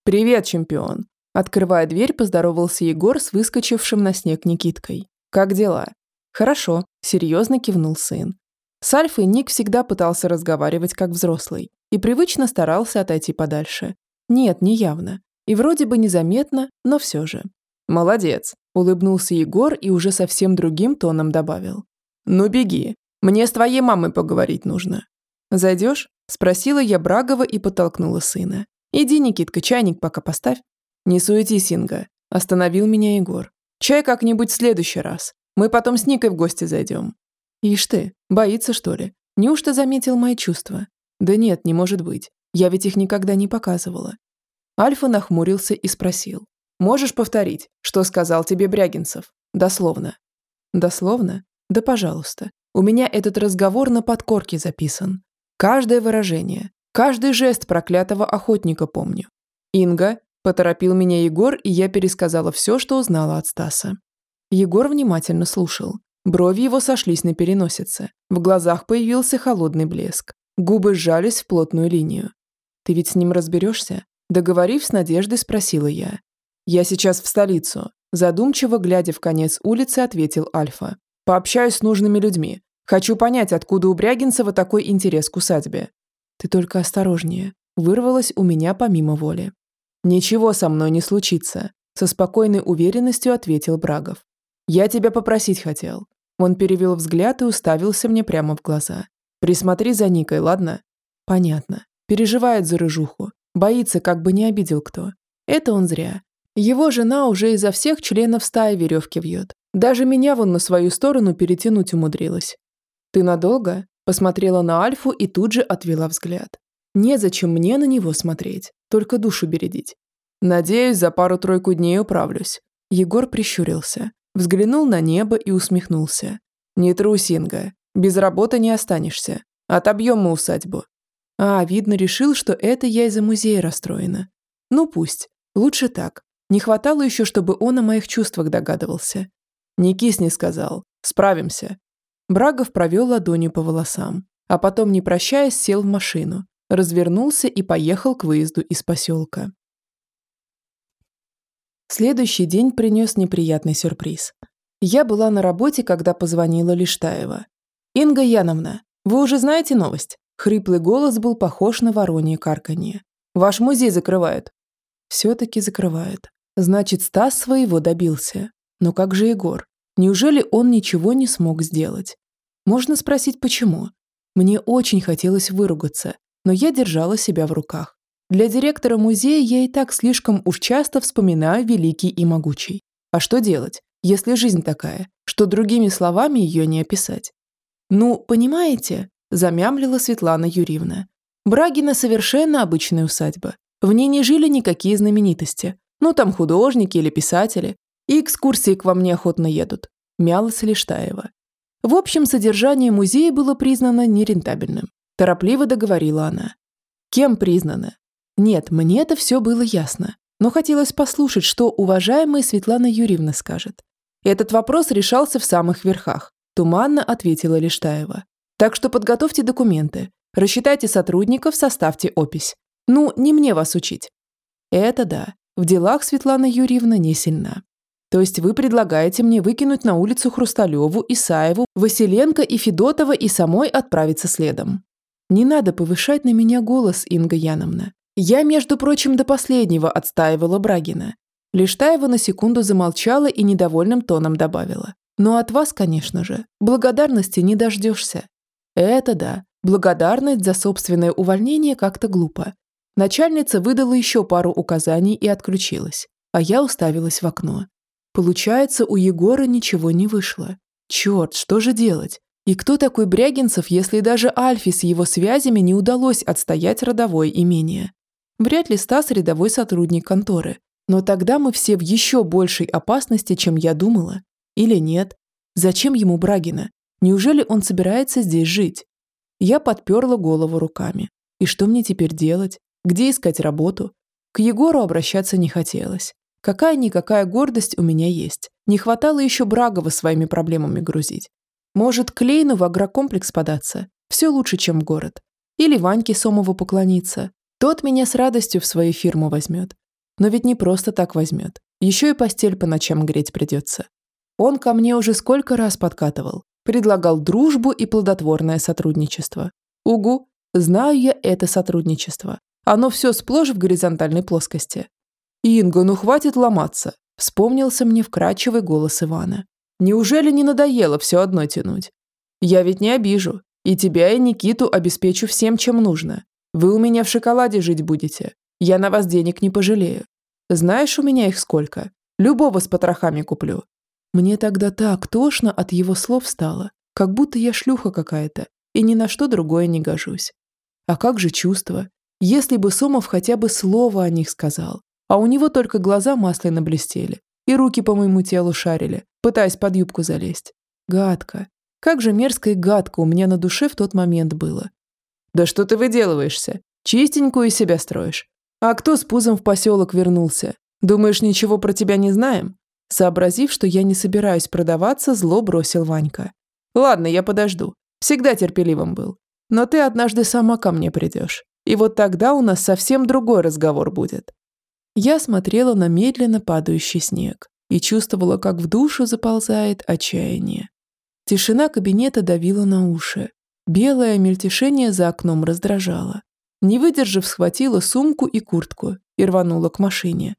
«Привет, чемпион!» Открывая дверь, поздоровался Егор с выскочившим на снег Никиткой. «Как дела?» «Хорошо», – серьезно кивнул сын. С Альфой Ник всегда пытался разговаривать как взрослый и привычно старался отойти подальше. Нет, не явно. И вроде бы незаметно, но все же. «Молодец», – улыбнулся Егор и уже совсем другим тоном добавил. «Ну беги, мне с твоей мамой поговорить нужно». «Зайдешь?» – спросила я Брагова и подтолкнула сына. «Иди, Никитка, чайник пока поставь». «Не суетись, Инга», – остановил меня Егор. «Чай как-нибудь в следующий раз. Мы потом с Никой в гости зайдем». «Ишь ты, боится, что ли? Неужто заметил мои чувства?» «Да нет, не может быть. Я ведь их никогда не показывала». Альфа нахмурился и спросил. «Можешь повторить, что сказал тебе Брягинцев? Дословно». «Дословно? Да пожалуйста. У меня этот разговор на подкорке записан. Каждое выражение, каждый жест проклятого охотника помню. Инга, поторопил меня Егор, и я пересказала все, что узнала от Стаса. Егор внимательно слушал. Брови его сошлись на переносице. В глазах появился холодный блеск. Губы сжались в плотную линию. «Ты ведь с ним разберешься?» Договорив с надеждой, спросила я. «Я сейчас в столицу», задумчиво глядя в конец улицы, ответил Альфа. Пообщаюсь с нужными людьми. Хочу понять, откуда у Брягинцева такой интерес к усадьбе. Ты только осторожнее. Вырвалось у меня помимо воли. Ничего со мной не случится, со спокойной уверенностью ответил Брагов. Я тебя попросить хотел. Он перевел взгляд и уставился мне прямо в глаза. Присмотри за Никой, ладно? Понятно. Переживает за рыжуху. Боится, как бы не обидел кто. Это он зря. Его жена уже изо всех членов стаи веревки вьет. Даже меня вон на свою сторону перетянуть умудрилась. «Ты надолго?» Посмотрела на Альфу и тут же отвела взгляд. Незачем мне на него смотреть, только душу бередить. Надеюсь, за пару-тройку дней управлюсь. Егор прищурился, взглянул на небо и усмехнулся. Не трусь, Инга, без работы не останешься. Отобьем мы усадьбу. А, видно, решил, что это я из-за музея расстроена. Ну пусть, лучше так. Не хватало еще, чтобы он о моих чувствах догадывался. «Не кисни», — сказал. «Справимся». Брагов провел ладонью по волосам, а потом, не прощаясь, сел в машину, развернулся и поехал к выезду из поселка. Следующий день принес неприятный сюрприз. Я была на работе, когда позвонила Лиштаева. «Инга Яновна, вы уже знаете новость?» Хриплый голос был похож на воронье карканье. «Ваш музей закрывают». «Все-таки закрывают. Значит, Стас своего добился. Но как же Егор? Неужели он ничего не смог сделать? Можно спросить, почему? Мне очень хотелось выругаться, но я держала себя в руках. Для директора музея я и так слишком уж часто вспоминаю великий и могучий. А что делать? если жизнь такая, что другими словами ее не описать. «Ну, понимаете», – замямлила Светлана Юрьевна. «Брагина совершенно обычная усадьба. В ней не жили никакие знаменитости. Ну, там художники или писатели. И экскурсии к вам неохотно едут», – мялась Лиштаева. В общем, содержание музея было признано нерентабельным. Торопливо договорила она. Кем признано? Нет, мне это все было ясно. Но хотелось послушать, что уважаемая Светлана Юрьевна скажет. Этот вопрос решался в самых верхах. Туманно ответила Лиштаева. Так что подготовьте документы. Рассчитайте сотрудников, составьте опись. Ну, не мне вас учить. Это да. В делах Светлана Юрьевна не сильна. То есть вы предлагаете мне выкинуть на улицу Хрусталеву, Исаеву, Василенко и Федотова и самой отправиться следом. Не надо повышать на меня голос, Инга Яновна. Я, между прочим, до последнего отстаивала Брагина. Лиштаева на секунду замолчала и недовольным тоном добавила. Но от вас, конечно же, благодарности не дождешься. Это да, благодарность за собственное увольнение как-то глупо. Начальница выдала еще пару указаний и отключилась, а я уставилась в окно. Получается, у Егора ничего не вышло. Черт, что же делать? И кто такой Брягинцев, если даже Альфи с его связями не удалось отстоять родовое имение? Вряд ли Стас рядовой сотрудник конторы. Но тогда мы все в еще большей опасности, чем я думала. Или нет? Зачем ему Брагина? Неужели он собирается здесь жить? Я подперла голову руками. И что мне теперь делать? Где искать работу? К Егору обращаться не хотелось. Какая-никакая гордость у меня есть. Не хватало еще Брагова своими проблемами грузить. Может, к Лейну в агрокомплекс податься? Все лучше, чем в город. Или Ваньке Сомову поклониться. Тот меня с радостью в свою фирму возьмет. Но ведь не просто так возьмет. Еще и постель по ночам греть придется. Он ко мне уже сколько раз подкатывал. Предлагал дружбу и плодотворное сотрудничество. Угу, знаю я это сотрудничество. Оно все сплошь в горизонтальной плоскости. «Инга, ну хватит ломаться!» Вспомнился мне вкрадчивый голос Ивана. «Неужели не надоело все одно тянуть? Я ведь не обижу, и тебя и Никиту обеспечу всем, чем нужно. Вы у меня в шоколаде жить будете. Я на вас денег не пожалею. Знаешь, у меня их сколько? Любого с потрохами куплю». Мне тогда так тошно от его слов стало, как будто я шлюха какая-то, и ни на что другое не гожусь. А как же чувства? Если бы Сомов хотя бы слово о них сказал, а у него только глаза масляно блестели, и руки по моему телу шарили, пытаясь под юбку залезть. Гадко. Как же мерзко и гадко у меня на душе в тот момент было. «Да что ты выделываешься? Чистенькую из себя строишь. А кто с пузом в поселок вернулся? Думаешь, ничего про тебя не знаем?» Сообразив, что я не собираюсь продаваться, зло бросил Ванька. «Ладно, я подожду. Всегда терпеливым был. Но ты однажды сама ко мне придешь. И вот тогда у нас совсем другой разговор будет. Я смотрела на медленно падающий снег и чувствовала, как в душу заползает отчаяние. Тишина кабинета давила на уши. Белое мельтешение за окном раздражало. Не выдержав, схватила сумку и куртку и рванула к машине.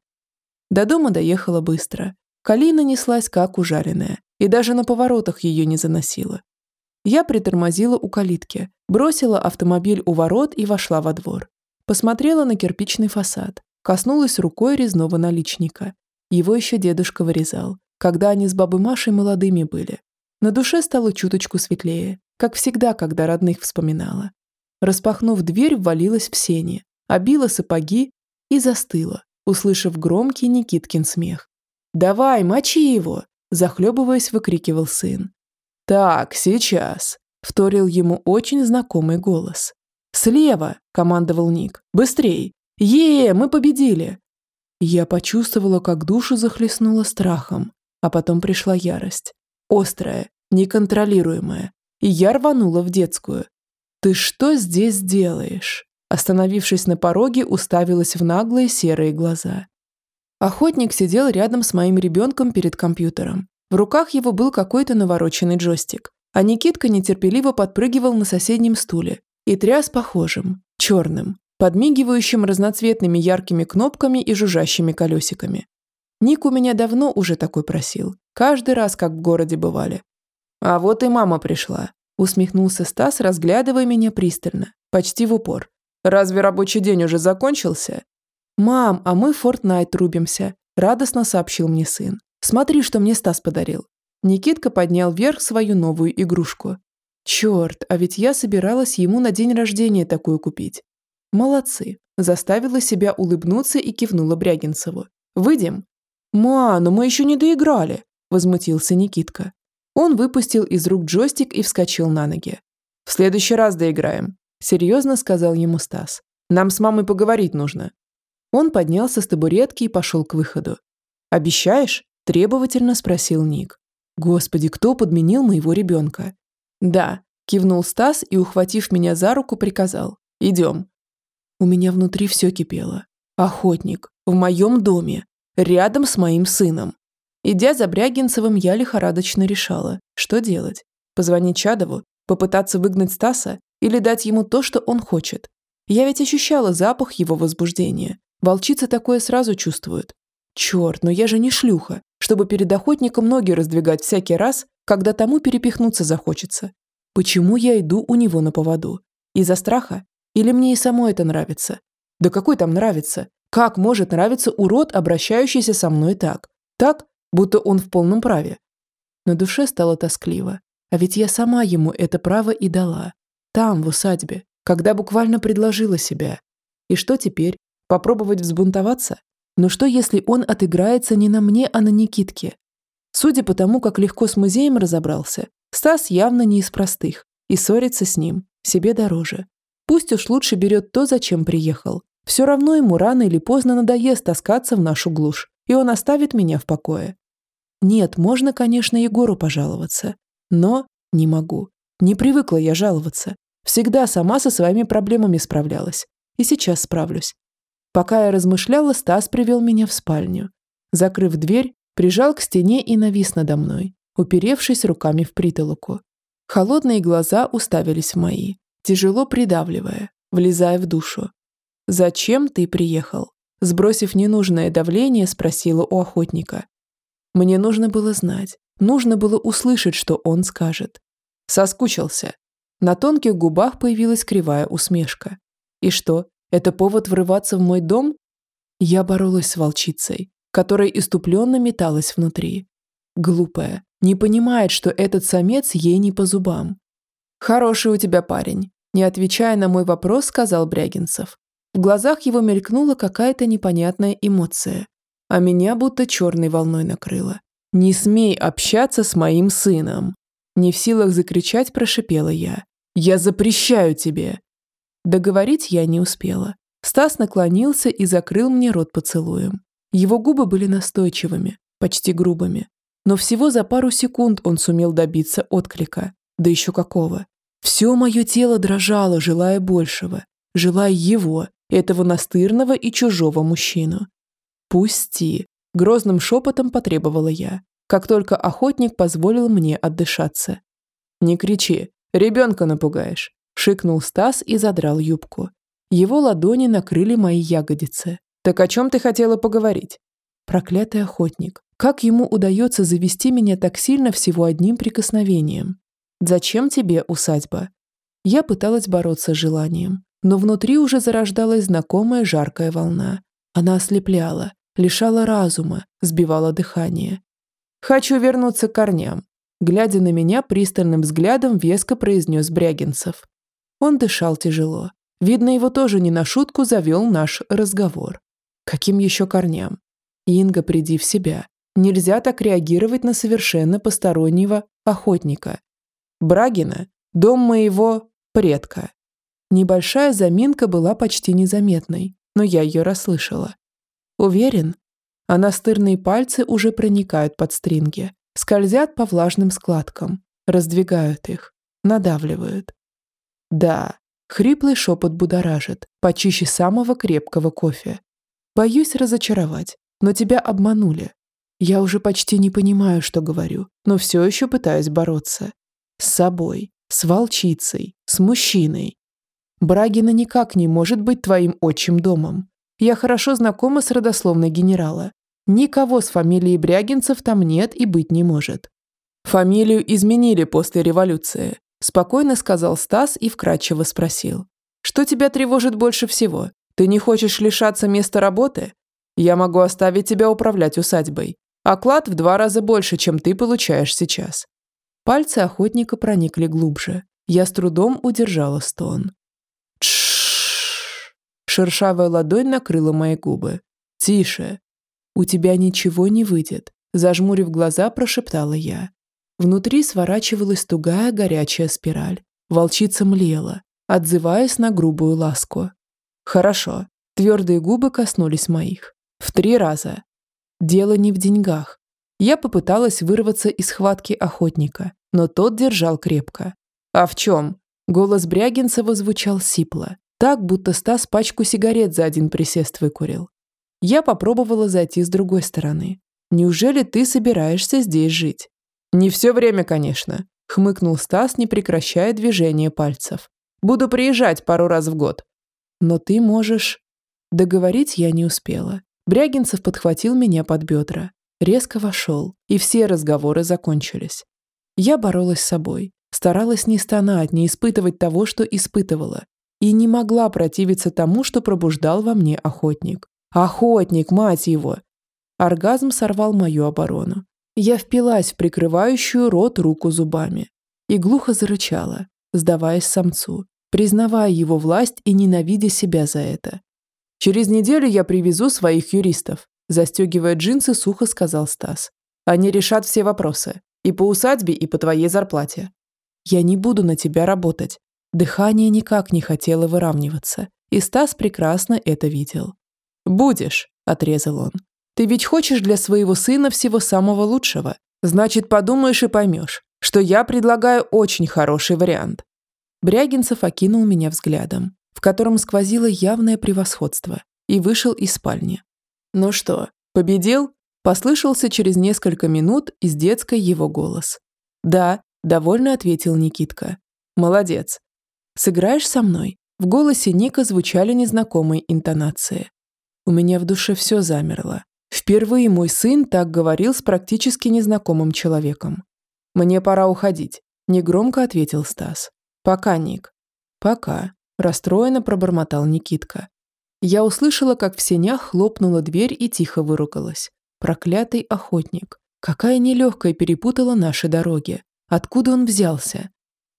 До дома доехала быстро. Калина неслась, как ужаленная, и даже на поворотах ее не заносила. Я притормозила у калитки, бросила автомобиль у ворот и вошла во двор. Посмотрела на кирпичный фасад. Коснулась рукой резного наличника. Его еще дедушка вырезал, когда они с бабой Машей молодыми были. На душе стало чуточку светлее, как всегда, когда родных вспоминала. Распахнув дверь, ввалилась в сени, обила сапоги и застыла, услышав громкий Никиткин смех. «Давай, мочи его!» – захлебываясь, выкрикивал сын. «Так, сейчас!» – вторил ему очень знакомый голос. «Слева!» – командовал Ник. «Быстрей!» Е мы победили!» Я почувствовала, как душу захлестнула страхом, а потом пришла ярость. Острая, неконтролируемая. И я рванула в детскую. «Ты что здесь делаешь?» Остановившись на пороге, уставилась в наглые серые глаза. Охотник сидел рядом с моим ребенком перед компьютером. В руках его был какой-то навороченный джойстик, а Никитка нетерпеливо подпрыгивал на соседнем стуле и тряс похожим, черным, подмигивающим разноцветными яркими кнопками и жужжащими колесиками. Ник у меня давно уже такой просил, каждый раз, как в городе бывали. «А вот и мама пришла», – усмехнулся Стас, разглядывая меня пристально, почти в упор. «Разве рабочий день уже закончился?» «Мам, а мы в Фортнайт рубимся», – радостно сообщил мне сын. Смотри, что мне Стас подарил». Никитка поднял вверх свою новую игрушку. Черт, а ведь я собиралась ему на день рождения такую купить. Молодцы. Заставила себя улыбнуться и кивнула Брягинцеву. «Выйдем?» «Ма, но мы еще не доиграли», – возмутился Никитка. Он выпустил из рук джойстик и вскочил на ноги. «В следующий раз доиграем», – серьезно сказал ему Стас. «Нам с мамой поговорить нужно». Он поднялся с табуретки и пошел к выходу. «Обещаешь?» – требовательно спросил Ник. «Господи, кто подменил моего ребенка?» «Да», – кивнул Стас и, ухватив меня за руку, приказал. «Идем». У меня внутри все кипело. Охотник. В моем доме. Рядом с моим сыном. Идя за Брягинцевым, я лихорадочно решала, что делать. Позвонить Чадову, попытаться выгнать Стаса или дать ему то, что он хочет. Я ведь ощущала запах его возбуждения. Волчицы такое сразу чувствуют. Черт, но я же не шлюха, чтобы перед охотником ноги раздвигать всякий раз, когда тому перепихнуться захочется. Почему я иду у него на поводу? Из-за страха? Или мне и само это нравится? Да какой там нравится? Как может нравиться урод, обращающийся со мной так? Так, будто он в полном праве. На душе стало тоскливо. А ведь я сама ему это право и дала. Там, в усадьбе, когда буквально предложила себя. И что теперь? Попробовать взбунтоваться? Но что, если он отыграется не на мне, а на Никитке? Судя по тому, как легко с музеем разобрался, Стас явно не из простых, и ссориться с ним себе дороже. Пусть уж лучше берет то, зачем приехал. Все равно ему рано или поздно надоест таскаться в нашу глушь, и он оставит меня в покое. Нет, можно, конечно, Егору пожаловаться. Но не могу. Не привыкла я жаловаться. Всегда сама со своими проблемами справлялась. И сейчас справлюсь. Пока я размышляла, Стас привел меня в спальню. Закрыв дверь, прижал к стене и навис надо мной, уперевшись руками в притолоку. Холодные глаза уставились в мои, тяжело придавливая, влезая в душу. «Зачем ты приехал?» Сбросив ненужное давление, спросила у охотника. Мне нужно было знать, нужно было услышать, что он скажет. Соскучился. На тонких губах появилась кривая усмешка. И что, это повод врываться в мой дом? Я боролась с волчицей, которая иступленно металась внутри. Глупая, не понимает, что этот самец ей не по зубам. «Хороший у тебя парень», не отвечая на мой вопрос, сказал Брягинцев. В глазах его мелькнула какая-то непонятная эмоция, а меня будто черной волной накрыло. «Не смей общаться с моим сыном!» Не в силах закричать, прошипела я. «Я запрещаю тебе!» Договорить я не успела. Стас наклонился и закрыл мне рот поцелуем. Его губы были настойчивыми, почти грубыми. Но всего за пару секунд он сумел добиться отклика. Да еще какого. Все мое тело дрожало, желая большего. Желая его, этого настырного и чужого мужчину. «Пусти!» – грозным шепотом потребовала я, как только охотник позволил мне отдышаться. «Не кричи, ребенка напугаешь!» – шикнул Стас и задрал юбку. Его ладони накрыли мои ягодицы. «Так о чем ты хотела поговорить?» Проклятый охотник. Как ему удается завести меня так сильно всего одним прикосновением? Зачем тебе усадьба? Я пыталась бороться с желанием, но внутри уже зарождалась знакомая жаркая волна. Она ослепляла, лишала разума, сбивала дыхание. «Хочу вернуться к корням», глядя на меня пристальным взглядом, веско произнес Брягинцев. Он дышал тяжело. Видно, его тоже не на шутку завел наш разговор. Каким еще корням? Инга, приди в себя. Нельзя так реагировать на совершенно постороннего охотника. Брагина – дом моего предка. Небольшая заминка была почти незаметной, но я ее расслышала. Уверен, а настырные пальцы уже проникают под стринги, скользят по влажным складкам, раздвигают их, надавливают. Да, хриплый шепот будоражит, почище самого крепкого кофе. Боюсь разочаровать, но тебя обманули. Я уже почти не понимаю, что говорю, но все еще пытаюсь бороться. С собой, с волчицей, с мужчиной. Брагина никак не может быть твоим отчим домом. Я хорошо знакома с родословной генерала. Никого с фамилией Брягинцев там нет и быть не может. Фамилию изменили после революции, спокойно сказал Стас и вкратчиво спросил. Что тебя тревожит больше всего? Ты не хочешь лишаться места работы? Я могу оставить тебя управлять усадьбой. Оклад в два раза больше, чем ты получаешь сейчас. Пальцы охотника проникли глубже. Я с трудом удержала стон. Тш. Шершавая ладонь накрыла мои губы. Тише. У тебя ничего не выйдет, зажмурив глаза, прошептала я. Внутри сворачивалась тугая горячая спираль. Волчица млела, отзываясь на грубую ласку. Хорошо. Твердые губы коснулись моих. В три раза. Дело не в деньгах. Я попыталась вырваться из схватки охотника, но тот держал крепко. «А в чем?» Голос Брягинцева звучал сипло, так, будто Стас пачку сигарет за один присест выкурил. Я попробовала зайти с другой стороны. «Неужели ты собираешься здесь жить?» «Не все время, конечно», — хмыкнул Стас, не прекращая движения пальцев. «Буду приезжать пару раз в год». «Но ты можешь...» Договорить я не успела. Брягинцев подхватил меня под бедра, резко вошел, и все разговоры закончились. Я боролась с собой, старалась не стонать, не испытывать того, что испытывала, и не могла противиться тому, что пробуждал во мне охотник. Охотник, мать его! Оргазм сорвал мою оборону. Я впилась в прикрывающую рот руку зубами и глухо зарычала, сдаваясь самцу, признавая его власть и ненавидя себя за это. Через неделю я привезу своих юристов, застегивая джинсы, сухо сказал Стас. Они решат все вопросы. И по усадьбе, и по твоей зарплате. Я не буду на тебя работать. Дыхание никак не хотело выравниваться. И Стас прекрасно это видел. «Будешь», – отрезал он. «Ты ведь хочешь для своего сына всего самого лучшего. Значит, подумаешь и поймешь, что я предлагаю очень хороший вариант». Брягинцев окинул меня взглядом в котором сквозило явное превосходство, и вышел из спальни. «Ну что, победил?» – послышался через несколько минут из детской его голос. «Да», – довольно ответил Никитка. «Молодец. Сыграешь со мной?» В голосе Ника звучали незнакомые интонации. У меня в душе все замерло. Впервые мой сын так говорил с практически незнакомым человеком. «Мне пора уходить», – негромко ответил Стас. «Пока, Ник». «Пока», Расстроенно пробормотал Никитка. Я услышала, как в сенях хлопнула дверь и тихо выругалась. Проклятый охотник. Какая нелегкая перепутала наши дороги. Откуда он взялся?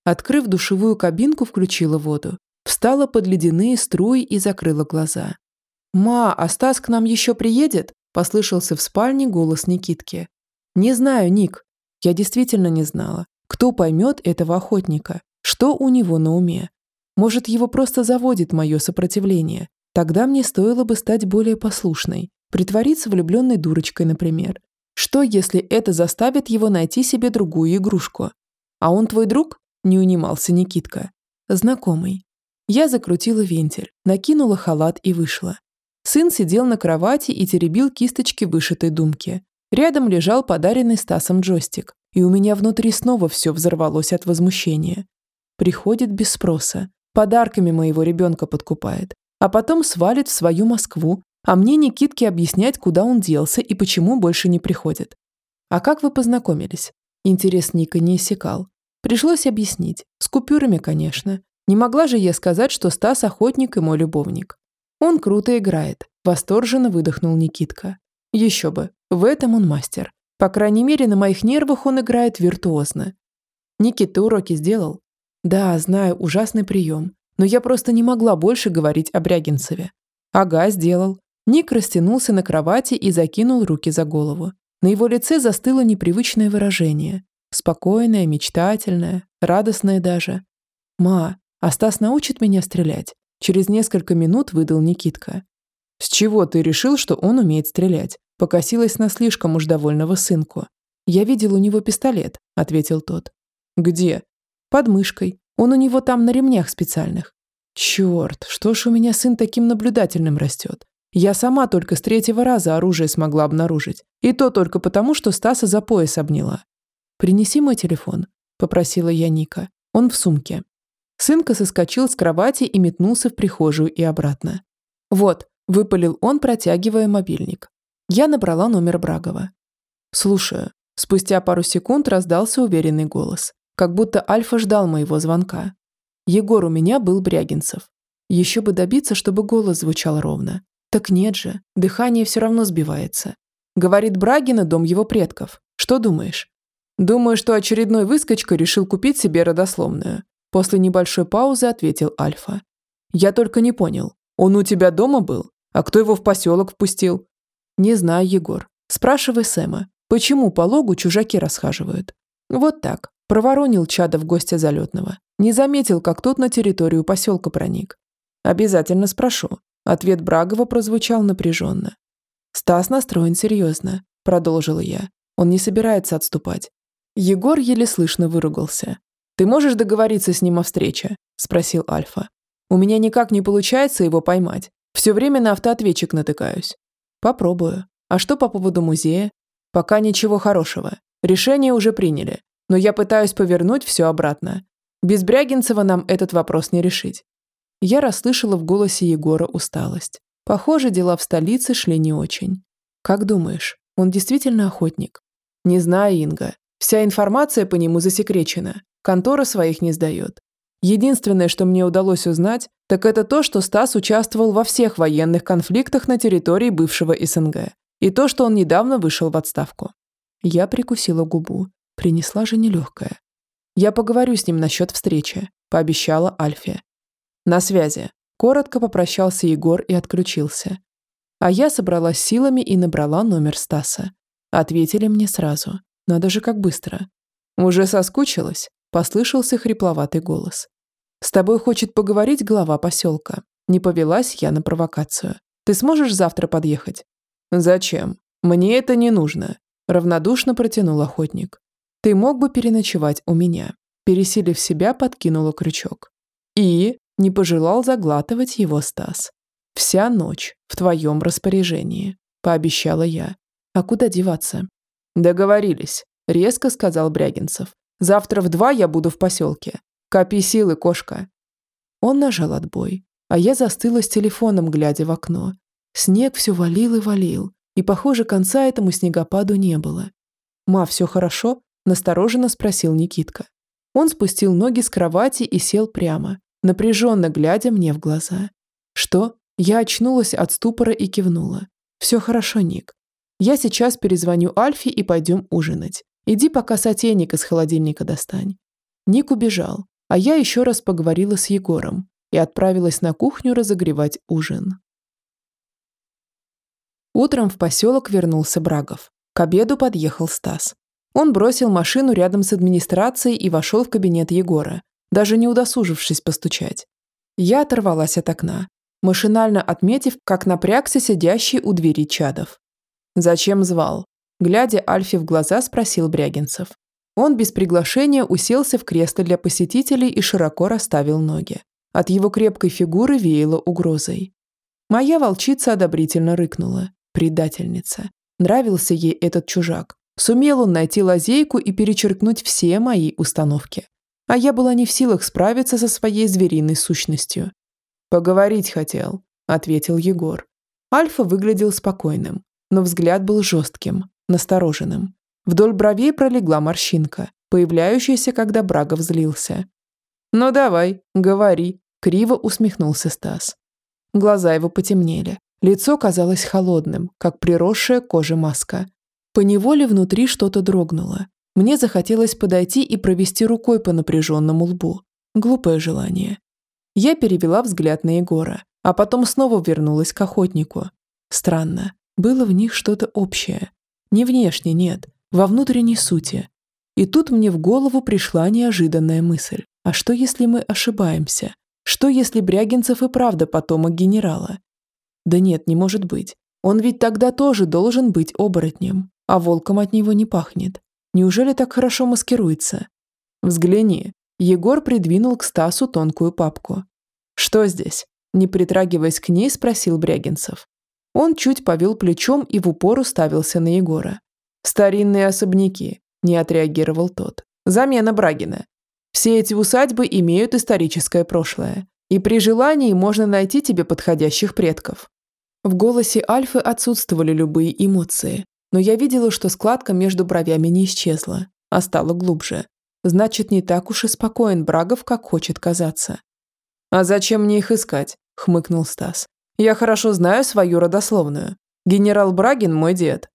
Открыв душевую кабинку, включила воду. Встала под ледяные струи и закрыла глаза. «Ма, а Стас к нам еще приедет?» Послышался в спальне голос Никитки. «Не знаю, Ник. Я действительно не знала. Кто поймет этого охотника? Что у него на уме? Может, его просто заводит мое сопротивление. Тогда мне стоило бы стать более послушной, притвориться влюбленной дурочкой, например. Что, если это заставит его найти себе другую игрушку? А он твой друг? Не унимался Никитка. Знакомый. Я закрутила вентиль, накинула халат и вышла. Сын сидел на кровати и теребил кисточки вышитой думки. Рядом лежал подаренный Стасом джойстик, и у меня внутри снова все взорвалось от возмущения. Приходит без спроса, подарками моего ребенка подкупает, а потом свалит в свою Москву, а мне Никитке объяснять, куда он делся и почему больше не приходит. А как вы познакомились? Интерес Ника не иссякал. Пришлось объяснить. С купюрами, конечно. Не могла же я сказать, что Стас охотник и мой любовник. Он круто играет. Восторженно выдохнул Никитка. Еще бы. В этом он мастер. По крайней мере, на моих нервах он играет виртуозно. Никит, ты уроки сделал? Да, знаю, ужасный прием. Но я просто не могла больше говорить о Брягинцеве. Ага, сделал. Ник растянулся на кровати и закинул руки за голову. На его лице застыло непривычное выражение. Спокойное, мечтательное, радостное даже. «Ма, а научит меня стрелять?» Через несколько минут выдал Никитка. «С чего ты решил, что он умеет стрелять?» Покосилась на слишком уж довольного сынку. «Я видел у него пистолет», — ответил тот. «Где?» Под мышкой. Он у него там на ремнях специальных. Черт, что ж у меня сын таким наблюдательным растет. Я сама только с третьего раза оружие смогла обнаружить. И то только потому, что Стаса за пояс обняла. «Принеси мой телефон», – попросила я Ника. Он в сумке. Сынка соскочил с кровати и метнулся в прихожую и обратно. «Вот», – выпалил он, протягивая мобильник. Я набрала номер Брагова. «Слушаю». Спустя пару секунд раздался уверенный голос как будто Альфа ждал моего звонка. Егор у меня был Брягинцев. Еще бы добиться, чтобы голос звучал ровно. Так нет же, дыхание все равно сбивается. Говорит, Брагина – дом его предков. Что думаешь? Думаю, что очередной выскочка решил купить себе родословную. После небольшой паузы ответил Альфа. Я только не понял. Он у тебя дома был? А кто его в поселок впустил? Не знаю, Егор. Спрашивай Сэма, почему по логу чужаки расхаживают? Вот так. Проворонил чада в гостя залетного. Не заметил, как тот на территорию поселка проник. Обязательно спрошу. Ответ Брагова прозвучал напряженно. Стас настроен серьезно, продолжила я. Он не собирается отступать. Егор еле слышно выругался. «Ты можешь договориться с ним о встрече?» – спросил Альфа. «У меня никак не получается его поймать. Все время на автоответчик натыкаюсь». «Попробую. А что по поводу музея?» «Пока ничего хорошего. Решение уже приняли но я пытаюсь повернуть все обратно. Без Брягинцева нам этот вопрос не решить. Я расслышала в голосе Егора усталость. Похоже, дела в столице шли не очень. Как думаешь, он действительно охотник? Не знаю, Инга. Вся информация по нему засекречена. Контора своих не сдает. Единственное, что мне удалось узнать, так это то, что Стас участвовал во всех военных конфликтах на территории бывшего СНГ. И то, что он недавно вышел в отставку. Я прикусила губу. Принесла же нелегкая. «Я поговорю с ним насчет встречи», – пообещала Альфия. «На связи». Коротко попрощался Егор и отключился. А я собралась силами и набрала номер Стаса. Ответили мне сразу. Надо же как быстро. «Уже соскучилась?» – послышался хрипловатый голос. «С тобой хочет поговорить глава поселка. Не повелась я на провокацию. Ты сможешь завтра подъехать?» «Зачем? Мне это не нужно», – равнодушно протянул охотник. Ты мог бы переночевать у меня. Пересилив себя, подкинула крючок. И не пожелал заглатывать его Стас. Вся ночь в твоем распоряжении, пообещала я. А куда деваться? Договорились, резко сказал Брягинцев. Завтра в два я буду в поселке. Копи силы, кошка. Он нажал отбой, а я застыла с телефоном, глядя в окно. Снег все валил и валил, и, похоже, конца этому снегопаду не было. «Ма, все хорошо?» Настороженно спросил Никитка. Он спустил ноги с кровати и сел прямо, напряженно глядя мне в глаза. «Что?» Я очнулась от ступора и кивнула. «Все хорошо, Ник. Я сейчас перезвоню Альфе и пойдем ужинать. Иди пока сотейник из холодильника достань». Ник убежал, а я еще раз поговорила с Егором и отправилась на кухню разогревать ужин. Утром в поселок вернулся Брагов. К обеду подъехал Стас. Он бросил машину рядом с администрацией и вошел в кабинет Егора, даже не удосужившись постучать. Я оторвалась от окна, машинально отметив, как напрягся сидящий у двери Чадов. «Зачем звал?» Глядя Альфе в глаза, спросил Брягинцев. Он без приглашения уселся в кресло для посетителей и широко расставил ноги. От его крепкой фигуры веяло угрозой. Моя волчица одобрительно рыкнула. Предательница. Нравился ей этот чужак. Сумел он найти лазейку и перечеркнуть все мои установки. А я была не в силах справиться со своей звериной сущностью. «Поговорить хотел», – ответил Егор. Альфа выглядел спокойным, но взгляд был жестким, настороженным. Вдоль бровей пролегла морщинка, появляющаяся, когда Брагов злился. «Ну давай, говори», – криво усмехнулся Стас. Глаза его потемнели, лицо казалось холодным, как приросшая кожа маска. Поневоле внутри что-то дрогнуло. Мне захотелось подойти и провести рукой по напряженному лбу. Глупое желание. Я перевела взгляд на Егора, а потом снова вернулась к охотнику. Странно, было в них что-то общее. Не внешне, нет, во внутренней сути. И тут мне в голову пришла неожиданная мысль. А что, если мы ошибаемся? Что, если Брягинцев и правда потомок генерала? Да нет, не может быть. Он ведь тогда тоже должен быть оборотнем а волком от него не пахнет. Неужели так хорошо маскируется? Взгляни. Егор придвинул к Стасу тонкую папку. Что здесь? Не притрагиваясь к ней, спросил Брягинцев. Он чуть повел плечом и в упор уставился на Егора. «Старинные особняки», – не отреагировал тот. «Замена Брагина. Все эти усадьбы имеют историческое прошлое, и при желании можно найти тебе подходящих предков». В голосе Альфы отсутствовали любые эмоции, но я видела, что складка между бровями не исчезла, а стала глубже. Значит, не так уж и спокоен Брагов, как хочет казаться. «А зачем мне их искать?» – хмыкнул Стас. «Я хорошо знаю свою родословную. Генерал Брагин – мой дед».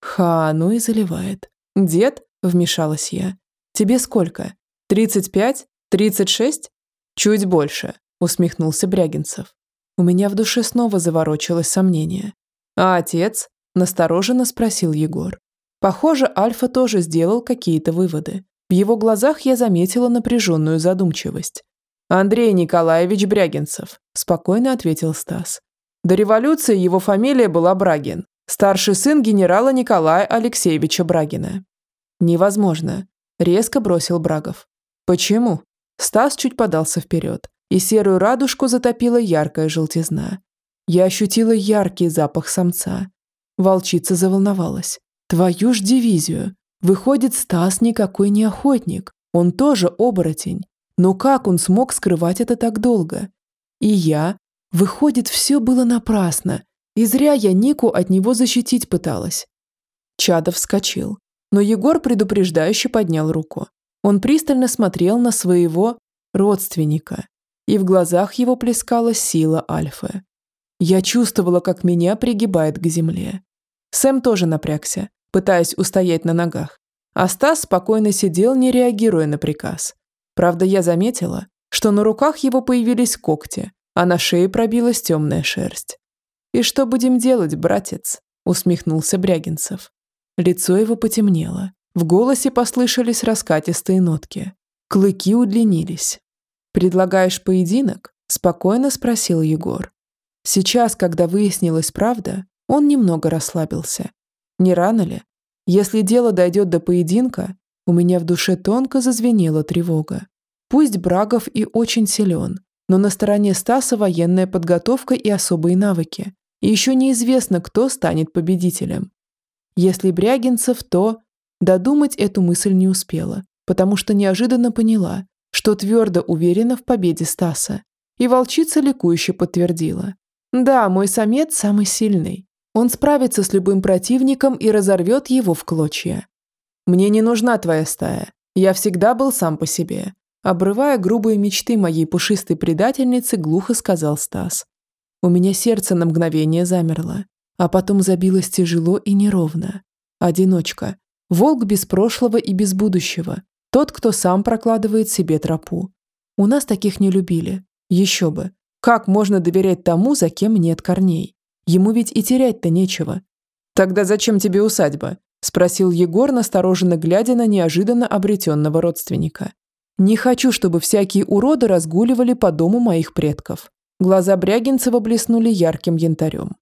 Ха, ну и заливает. Дед, вмешалась я. Тебе сколько? Тридцать пять? Тридцать шесть? Чуть больше, усмехнулся Брягинцев. У меня в душе снова заворочилось сомнение. А отец? Настороженно спросил Егор. Похоже, Альфа тоже сделал какие-то выводы. В его глазах я заметила напряженную задумчивость. «Андрей Николаевич Брягинцев», – спокойно ответил Стас. До революции его фамилия была Брагин, старший сын генерала Николая Алексеевича Брагина. «Невозможно», – резко бросил Брагов. «Почему?» Стас чуть подался вперед, и серую радужку затопила яркая желтизна. Я ощутила яркий запах самца. Волчица заволновалась. «Твою ж дивизию! Выходит, Стас никакой не охотник. Он тоже оборотень. Но как он смог скрывать это так долго? И я, Выходит, все было напрасно, и зря я Нику от него защитить пыталась. Чадов вскочил, но Егор предупреждающе поднял руку. Он пристально смотрел на своего родственника, и в глазах его плескалась сила Альфы. Я чувствовала, как меня пригибает к земле. Сэм тоже напрягся, пытаясь устоять на ногах. А Стас спокойно сидел, не реагируя на приказ. Правда, я заметила, что на руках его появились когти, а на шее пробилась темная шерсть. «И что будем делать, братец?» – усмехнулся Брягинцев. Лицо его потемнело. В голосе послышались раскатистые нотки. Клыки удлинились. «Предлагаешь поединок?» – спокойно спросил Егор. Сейчас, когда выяснилась правда, он немного расслабился. Не рано ли? Если дело дойдет до поединка, у меня в душе тонко зазвенела тревога. Пусть Брагов и очень силен, но на стороне Стаса военная подготовка и особые навыки. И еще неизвестно, кто станет победителем. Если Брягинцев, то... Додумать эту мысль не успела, потому что неожиданно поняла, что твердо уверена в победе Стаса. И волчица ликующе подтвердила. Да, мой самец самый сильный. Он справится с любым противником и разорвет его в клочья. Мне не нужна твоя стая. Я всегда был сам по себе. Обрывая грубые мечты моей пушистой предательницы, глухо сказал Стас. У меня сердце на мгновение замерло, а потом забилось тяжело и неровно. Одиночка. Волк без прошлого и без будущего. Тот, кто сам прокладывает себе тропу. У нас таких не любили. Еще бы. Как можно доверять тому, за кем нет корней? Ему ведь и терять-то нечего. Тогда зачем тебе усадьба? Спросил Егор, настороженно глядя на неожиданно обретенного родственника. Не хочу, чтобы всякие уроды разгуливали по дому моих предков. Глаза Брягинцева блеснули ярким янтарем.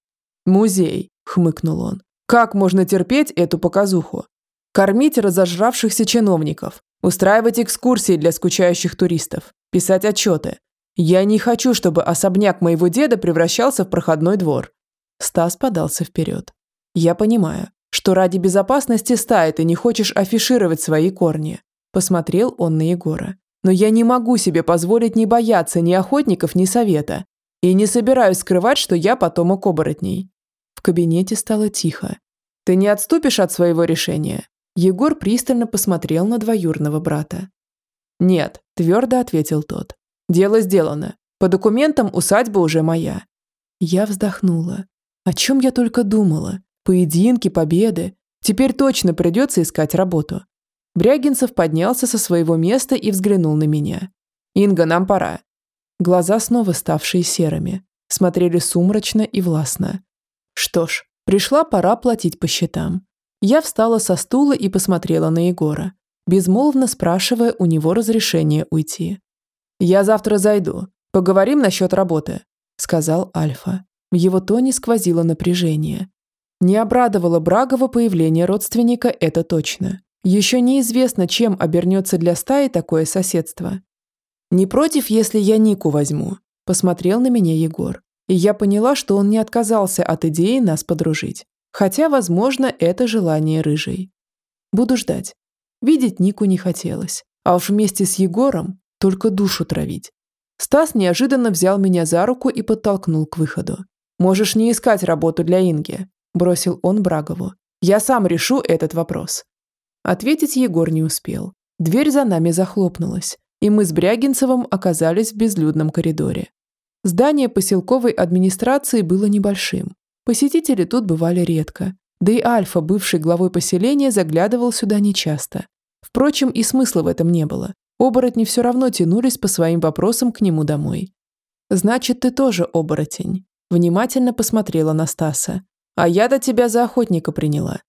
«Музей», — хмыкнул он. «Как можно терпеть эту показуху? Кормить разожравшихся чиновников, устраивать экскурсии для скучающих туристов, писать отчеты. Я не хочу, чтобы особняк моего деда превращался в проходной двор». Стас подался вперед. «Я понимаю, что ради безопасности стаи ты не хочешь афишировать свои корни. Посмотрел он на Егора. «Но я не могу себе позволить не бояться ни охотников, ни совета. И не собираюсь скрывать, что я потомок оборотней». В кабинете стало тихо. «Ты не отступишь от своего решения?» Егор пристально посмотрел на двоюрного брата. «Нет», – твердо ответил тот. «Дело сделано. По документам усадьба уже моя». Я вздохнула. О чем я только думала. Поединки, победы. Теперь точно придется искать работу. Брягинцев поднялся со своего места и взглянул на меня. «Инга, нам пора». Глаза, снова ставшие серыми, смотрели сумрачно и властно. Что ж, пришла пора платить по счетам. Я встала со стула и посмотрела на Егора, безмолвно спрашивая у него разрешения уйти. «Я завтра зайду. Поговорим насчет работы», – сказал Альфа. В его тоне сквозило напряжение. Не обрадовало Брагова появление родственника, это точно. Еще неизвестно, чем обернется для стаи такое соседство. «Не против, если я Нику возьму?» – посмотрел на меня Егор. И я поняла, что он не отказался от идеи нас подружить. Хотя, возможно, это желание рыжей. Буду ждать. Видеть Нику не хотелось. А уж вместе с Егором только душу травить. Стас неожиданно взял меня за руку и подтолкнул к выходу. «Можешь не искать работу для Инги», – бросил он Брагову. «Я сам решу этот вопрос». Ответить Егор не успел. Дверь за нами захлопнулась, и мы с Брягинцевым оказались в безлюдном коридоре. Здание поселковой администрации было небольшим. Посетители тут бывали редко, Да и Альфа, бывший главой поселения, заглядывал сюда нечасто. Впрочем, и смысла в этом не было. Оборотни все равно тянулись по своим вопросам к нему домой. «Значит, ты тоже оборотень?» Внимательно посмотрела на Стаса. «А я-то тебя за охотника приняла».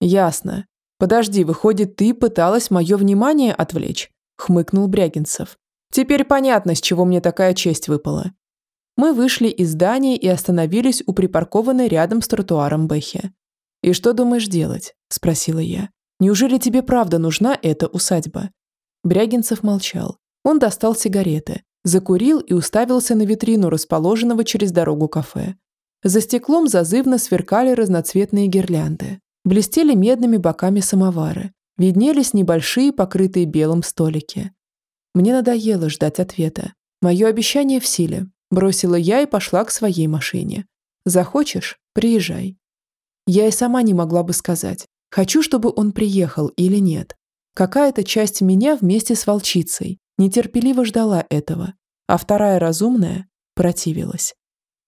«Ясно. Подожди, выходит, ты пыталась мое внимание отвлечь?» Хмыкнул Брягинцев. «Теперь понятно, с чего мне такая честь выпала». Мы вышли из здания и остановились у припаркованной рядом с тротуаром Бэхи. «И что думаешь делать?» – спросила я. «Неужели тебе правда нужна эта усадьба?» Брягинцев молчал. Он достал сигареты, закурил и уставился на витрину расположенного через дорогу кафе. За стеклом зазывно сверкали разноцветные гирлянды. Блестели медными боками самовары. Виднелись небольшие, покрытые белым столики. Мне надоело ждать ответа. Мое обещание в силе. Бросила я и пошла к своей машине. Захочешь – приезжай. Я и сама не могла бы сказать, хочу, чтобы он приехал или нет. Какая-то часть меня вместе с волчицей нетерпеливо ждала этого, а вторая разумная противилась.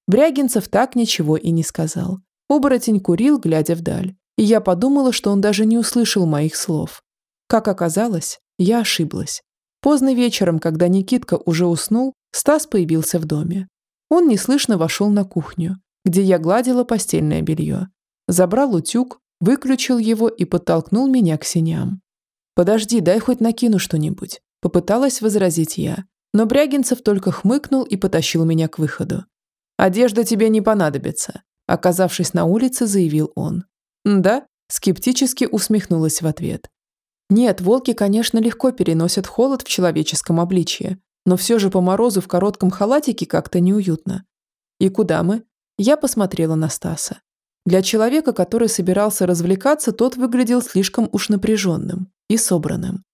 Брягинцев так ничего и не сказал. Оборотень курил, глядя вдаль, и я подумала, что он даже не услышал моих слов. Как оказалось, я ошиблась. Поздно вечером, когда Никитка уже уснул, Стас появился в доме. Он неслышно вошел на кухню, где я гладила постельное белье. Забрал утюг, выключил его и подтолкнул меня к синям. «Подожди, дай хоть накину что-нибудь», – попыталась возразить я. Но Брягинцев только хмыкнул и потащил меня к выходу. «Одежда тебе не понадобится», – оказавшись на улице, заявил он. «Да?» – скептически усмехнулась в ответ. Нет, волки, конечно, легко переносят холод в человеческом обличье, но все же по морозу в коротком халатике как-то неуютно. «И куда мы?» Я посмотрела на Стаса. Для человека, который собирался развлекаться, тот выглядел слишком уж напряженным и собранным.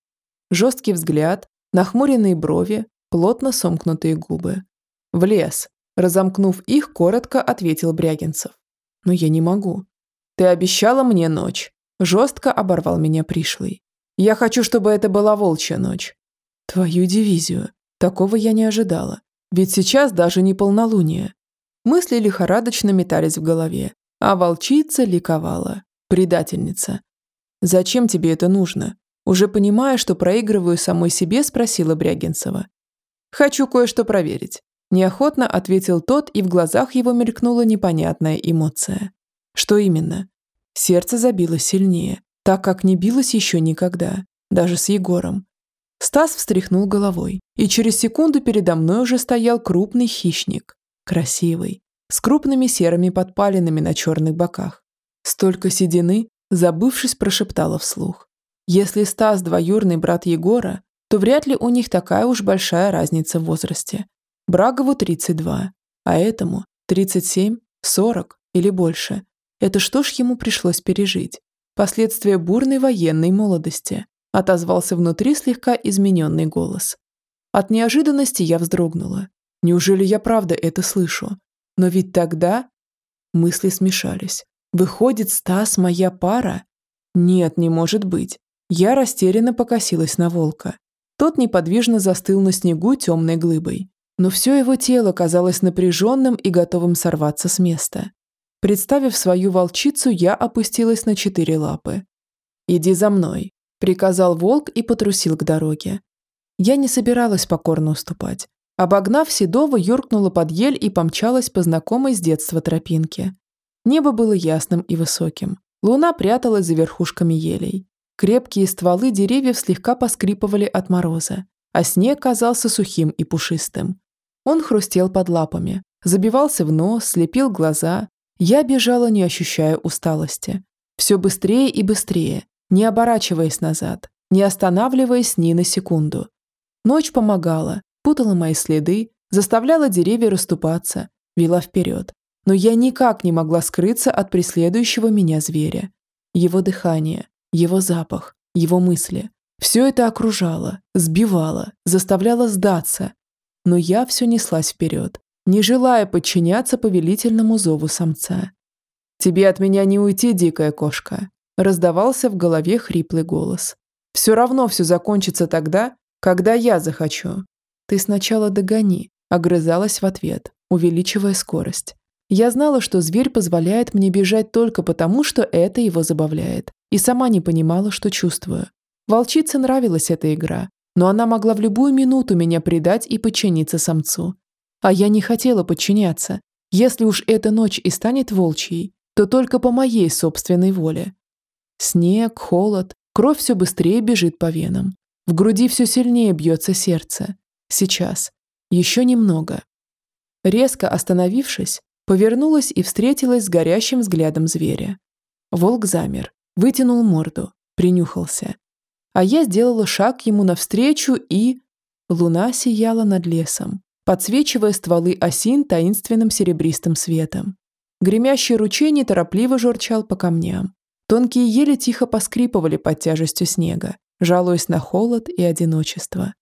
Жесткий взгляд, нахмуренные брови, плотно сомкнутые губы. «В лес», разомкнув их, коротко ответил Брягинцев. «Но я не могу». «Ты обещала мне ночь», жестко оборвал меня пришлый. «Я хочу, чтобы это была волчья ночь». «Твою дивизию. Такого я не ожидала. Ведь сейчас даже не полнолуние». Мысли лихорадочно метались в голове, а волчица ликовала. Предательница. «Зачем тебе это нужно?» Уже понимая, что проигрываю самой себе, спросила Брягинцева. «Хочу кое-что проверить», – неохотно ответил тот, и в глазах его мелькнула непонятная эмоция. «Что именно?» Сердце забилось сильнее, так как не билось еще никогда, даже с Егором. Стас встряхнул головой, и через секунду передо мной уже стоял крупный хищник. Красивый, с крупными серыми подпалинами на черных боках. Столько седины, забывшись, прошептала вслух. Если Стас двоюрный брат Егора, то вряд ли у них такая уж большая разница в возрасте. Брагову 32, а этому 37, 40 или больше. Это что ж ему пришлось пережить? Последствия бурной военной молодости, отозвался внутри слегка измененный голос. От неожиданности я вздрогнула. Неужели я правда это слышу? Но ведь тогда... Мысли смешались. Выходит, Стас моя пара? Нет, не может быть. Я растерянно покосилась на волка. Тот неподвижно застыл на снегу темной глыбой, но все его тело казалось напряженным и готовым сорваться с места. Представив свою волчицу, я опустилась на четыре лапы. «Иди за мной», – приказал волк и потрусил к дороге. Я не собиралась покорно уступать. Обогнав Седова, юркнула под ель и помчалась по знакомой с детства тропинке. Небо было ясным и высоким. Луна пряталась за верхушками елей. Крепкие стволы деревьев слегка поскрипывали от мороза, а снег казался сухим и пушистым. Он хрустел под лапами, забивался в нос, слепил глаза. Я бежала, не ощущая усталости. Все быстрее и быстрее, не оборачиваясь назад, не останавливаясь ни на секунду. Ночь помогала, путала мои следы, заставляла деревья расступаться, вела вперед. Но я никак не могла скрыться от преследующего меня зверя. Его дыхание, его запах, его мысли. Все это окружало, сбивало, заставляло сдаться. Но я все неслась вперед, не желая подчиняться повелительному зову самца. «Тебе от меня не уйти, дикая кошка», раздавался в голове хриплый голос. «Все равно все закончится тогда, когда я захочу». «Ты сначала догони», огрызалась в ответ, увеличивая скорость. Я знала, что зверь позволяет мне бежать только потому, что это его забавляет, и сама не понимала, что чувствую. Волчице нравилась эта игра, но она могла в любую минуту меня предать и подчиниться самцу. А я не хотела подчиняться. Если уж эта ночь и станет волчьей, то только по моей собственной воле. Снег, холод, кровь все быстрее бежит по венам. В груди все сильнее бьется сердце. Сейчас. Еще немного. Резко остановившись, повернулась и встретилась с горящим взглядом зверя. Волк замер, вытянул морду, принюхался. А я сделала шаг ему навстречу и... Луна сияла над лесом, подсвечивая стволы осин таинственным серебристым светом. Гремящий ручей неторопливо журчал по камням. Тонкие ели тихо поскрипывали под тяжестью снега, жалуясь на холод и одиночество.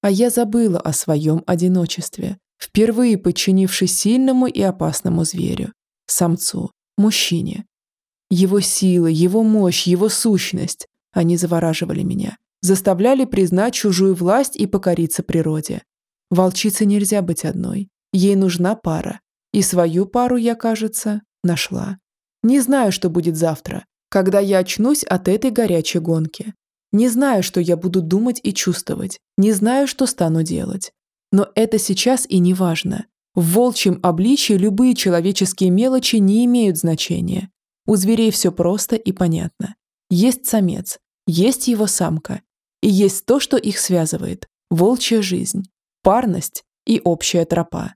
А я забыла о своем одиночестве, впервые подчинившись сильному и опасному зверю, самцу, мужчине. Его сила, его мощь, его сущность, они завораживали меня, заставляли признать чужую власть и покориться природе. Волчице нельзя быть одной, ей нужна пара, и свою пару я, кажется, нашла. Не знаю, что будет завтра, когда я очнусь от этой горячей гонки. Не знаю, что я буду думать и чувствовать, не знаю, что стану делать. Но это сейчас и не важно. В волчьем обличье любые человеческие мелочи не имеют значения. У зверей все просто и понятно. Есть самец, есть его самка, и есть то, что их связывает – волчья жизнь, парность и общая тропа.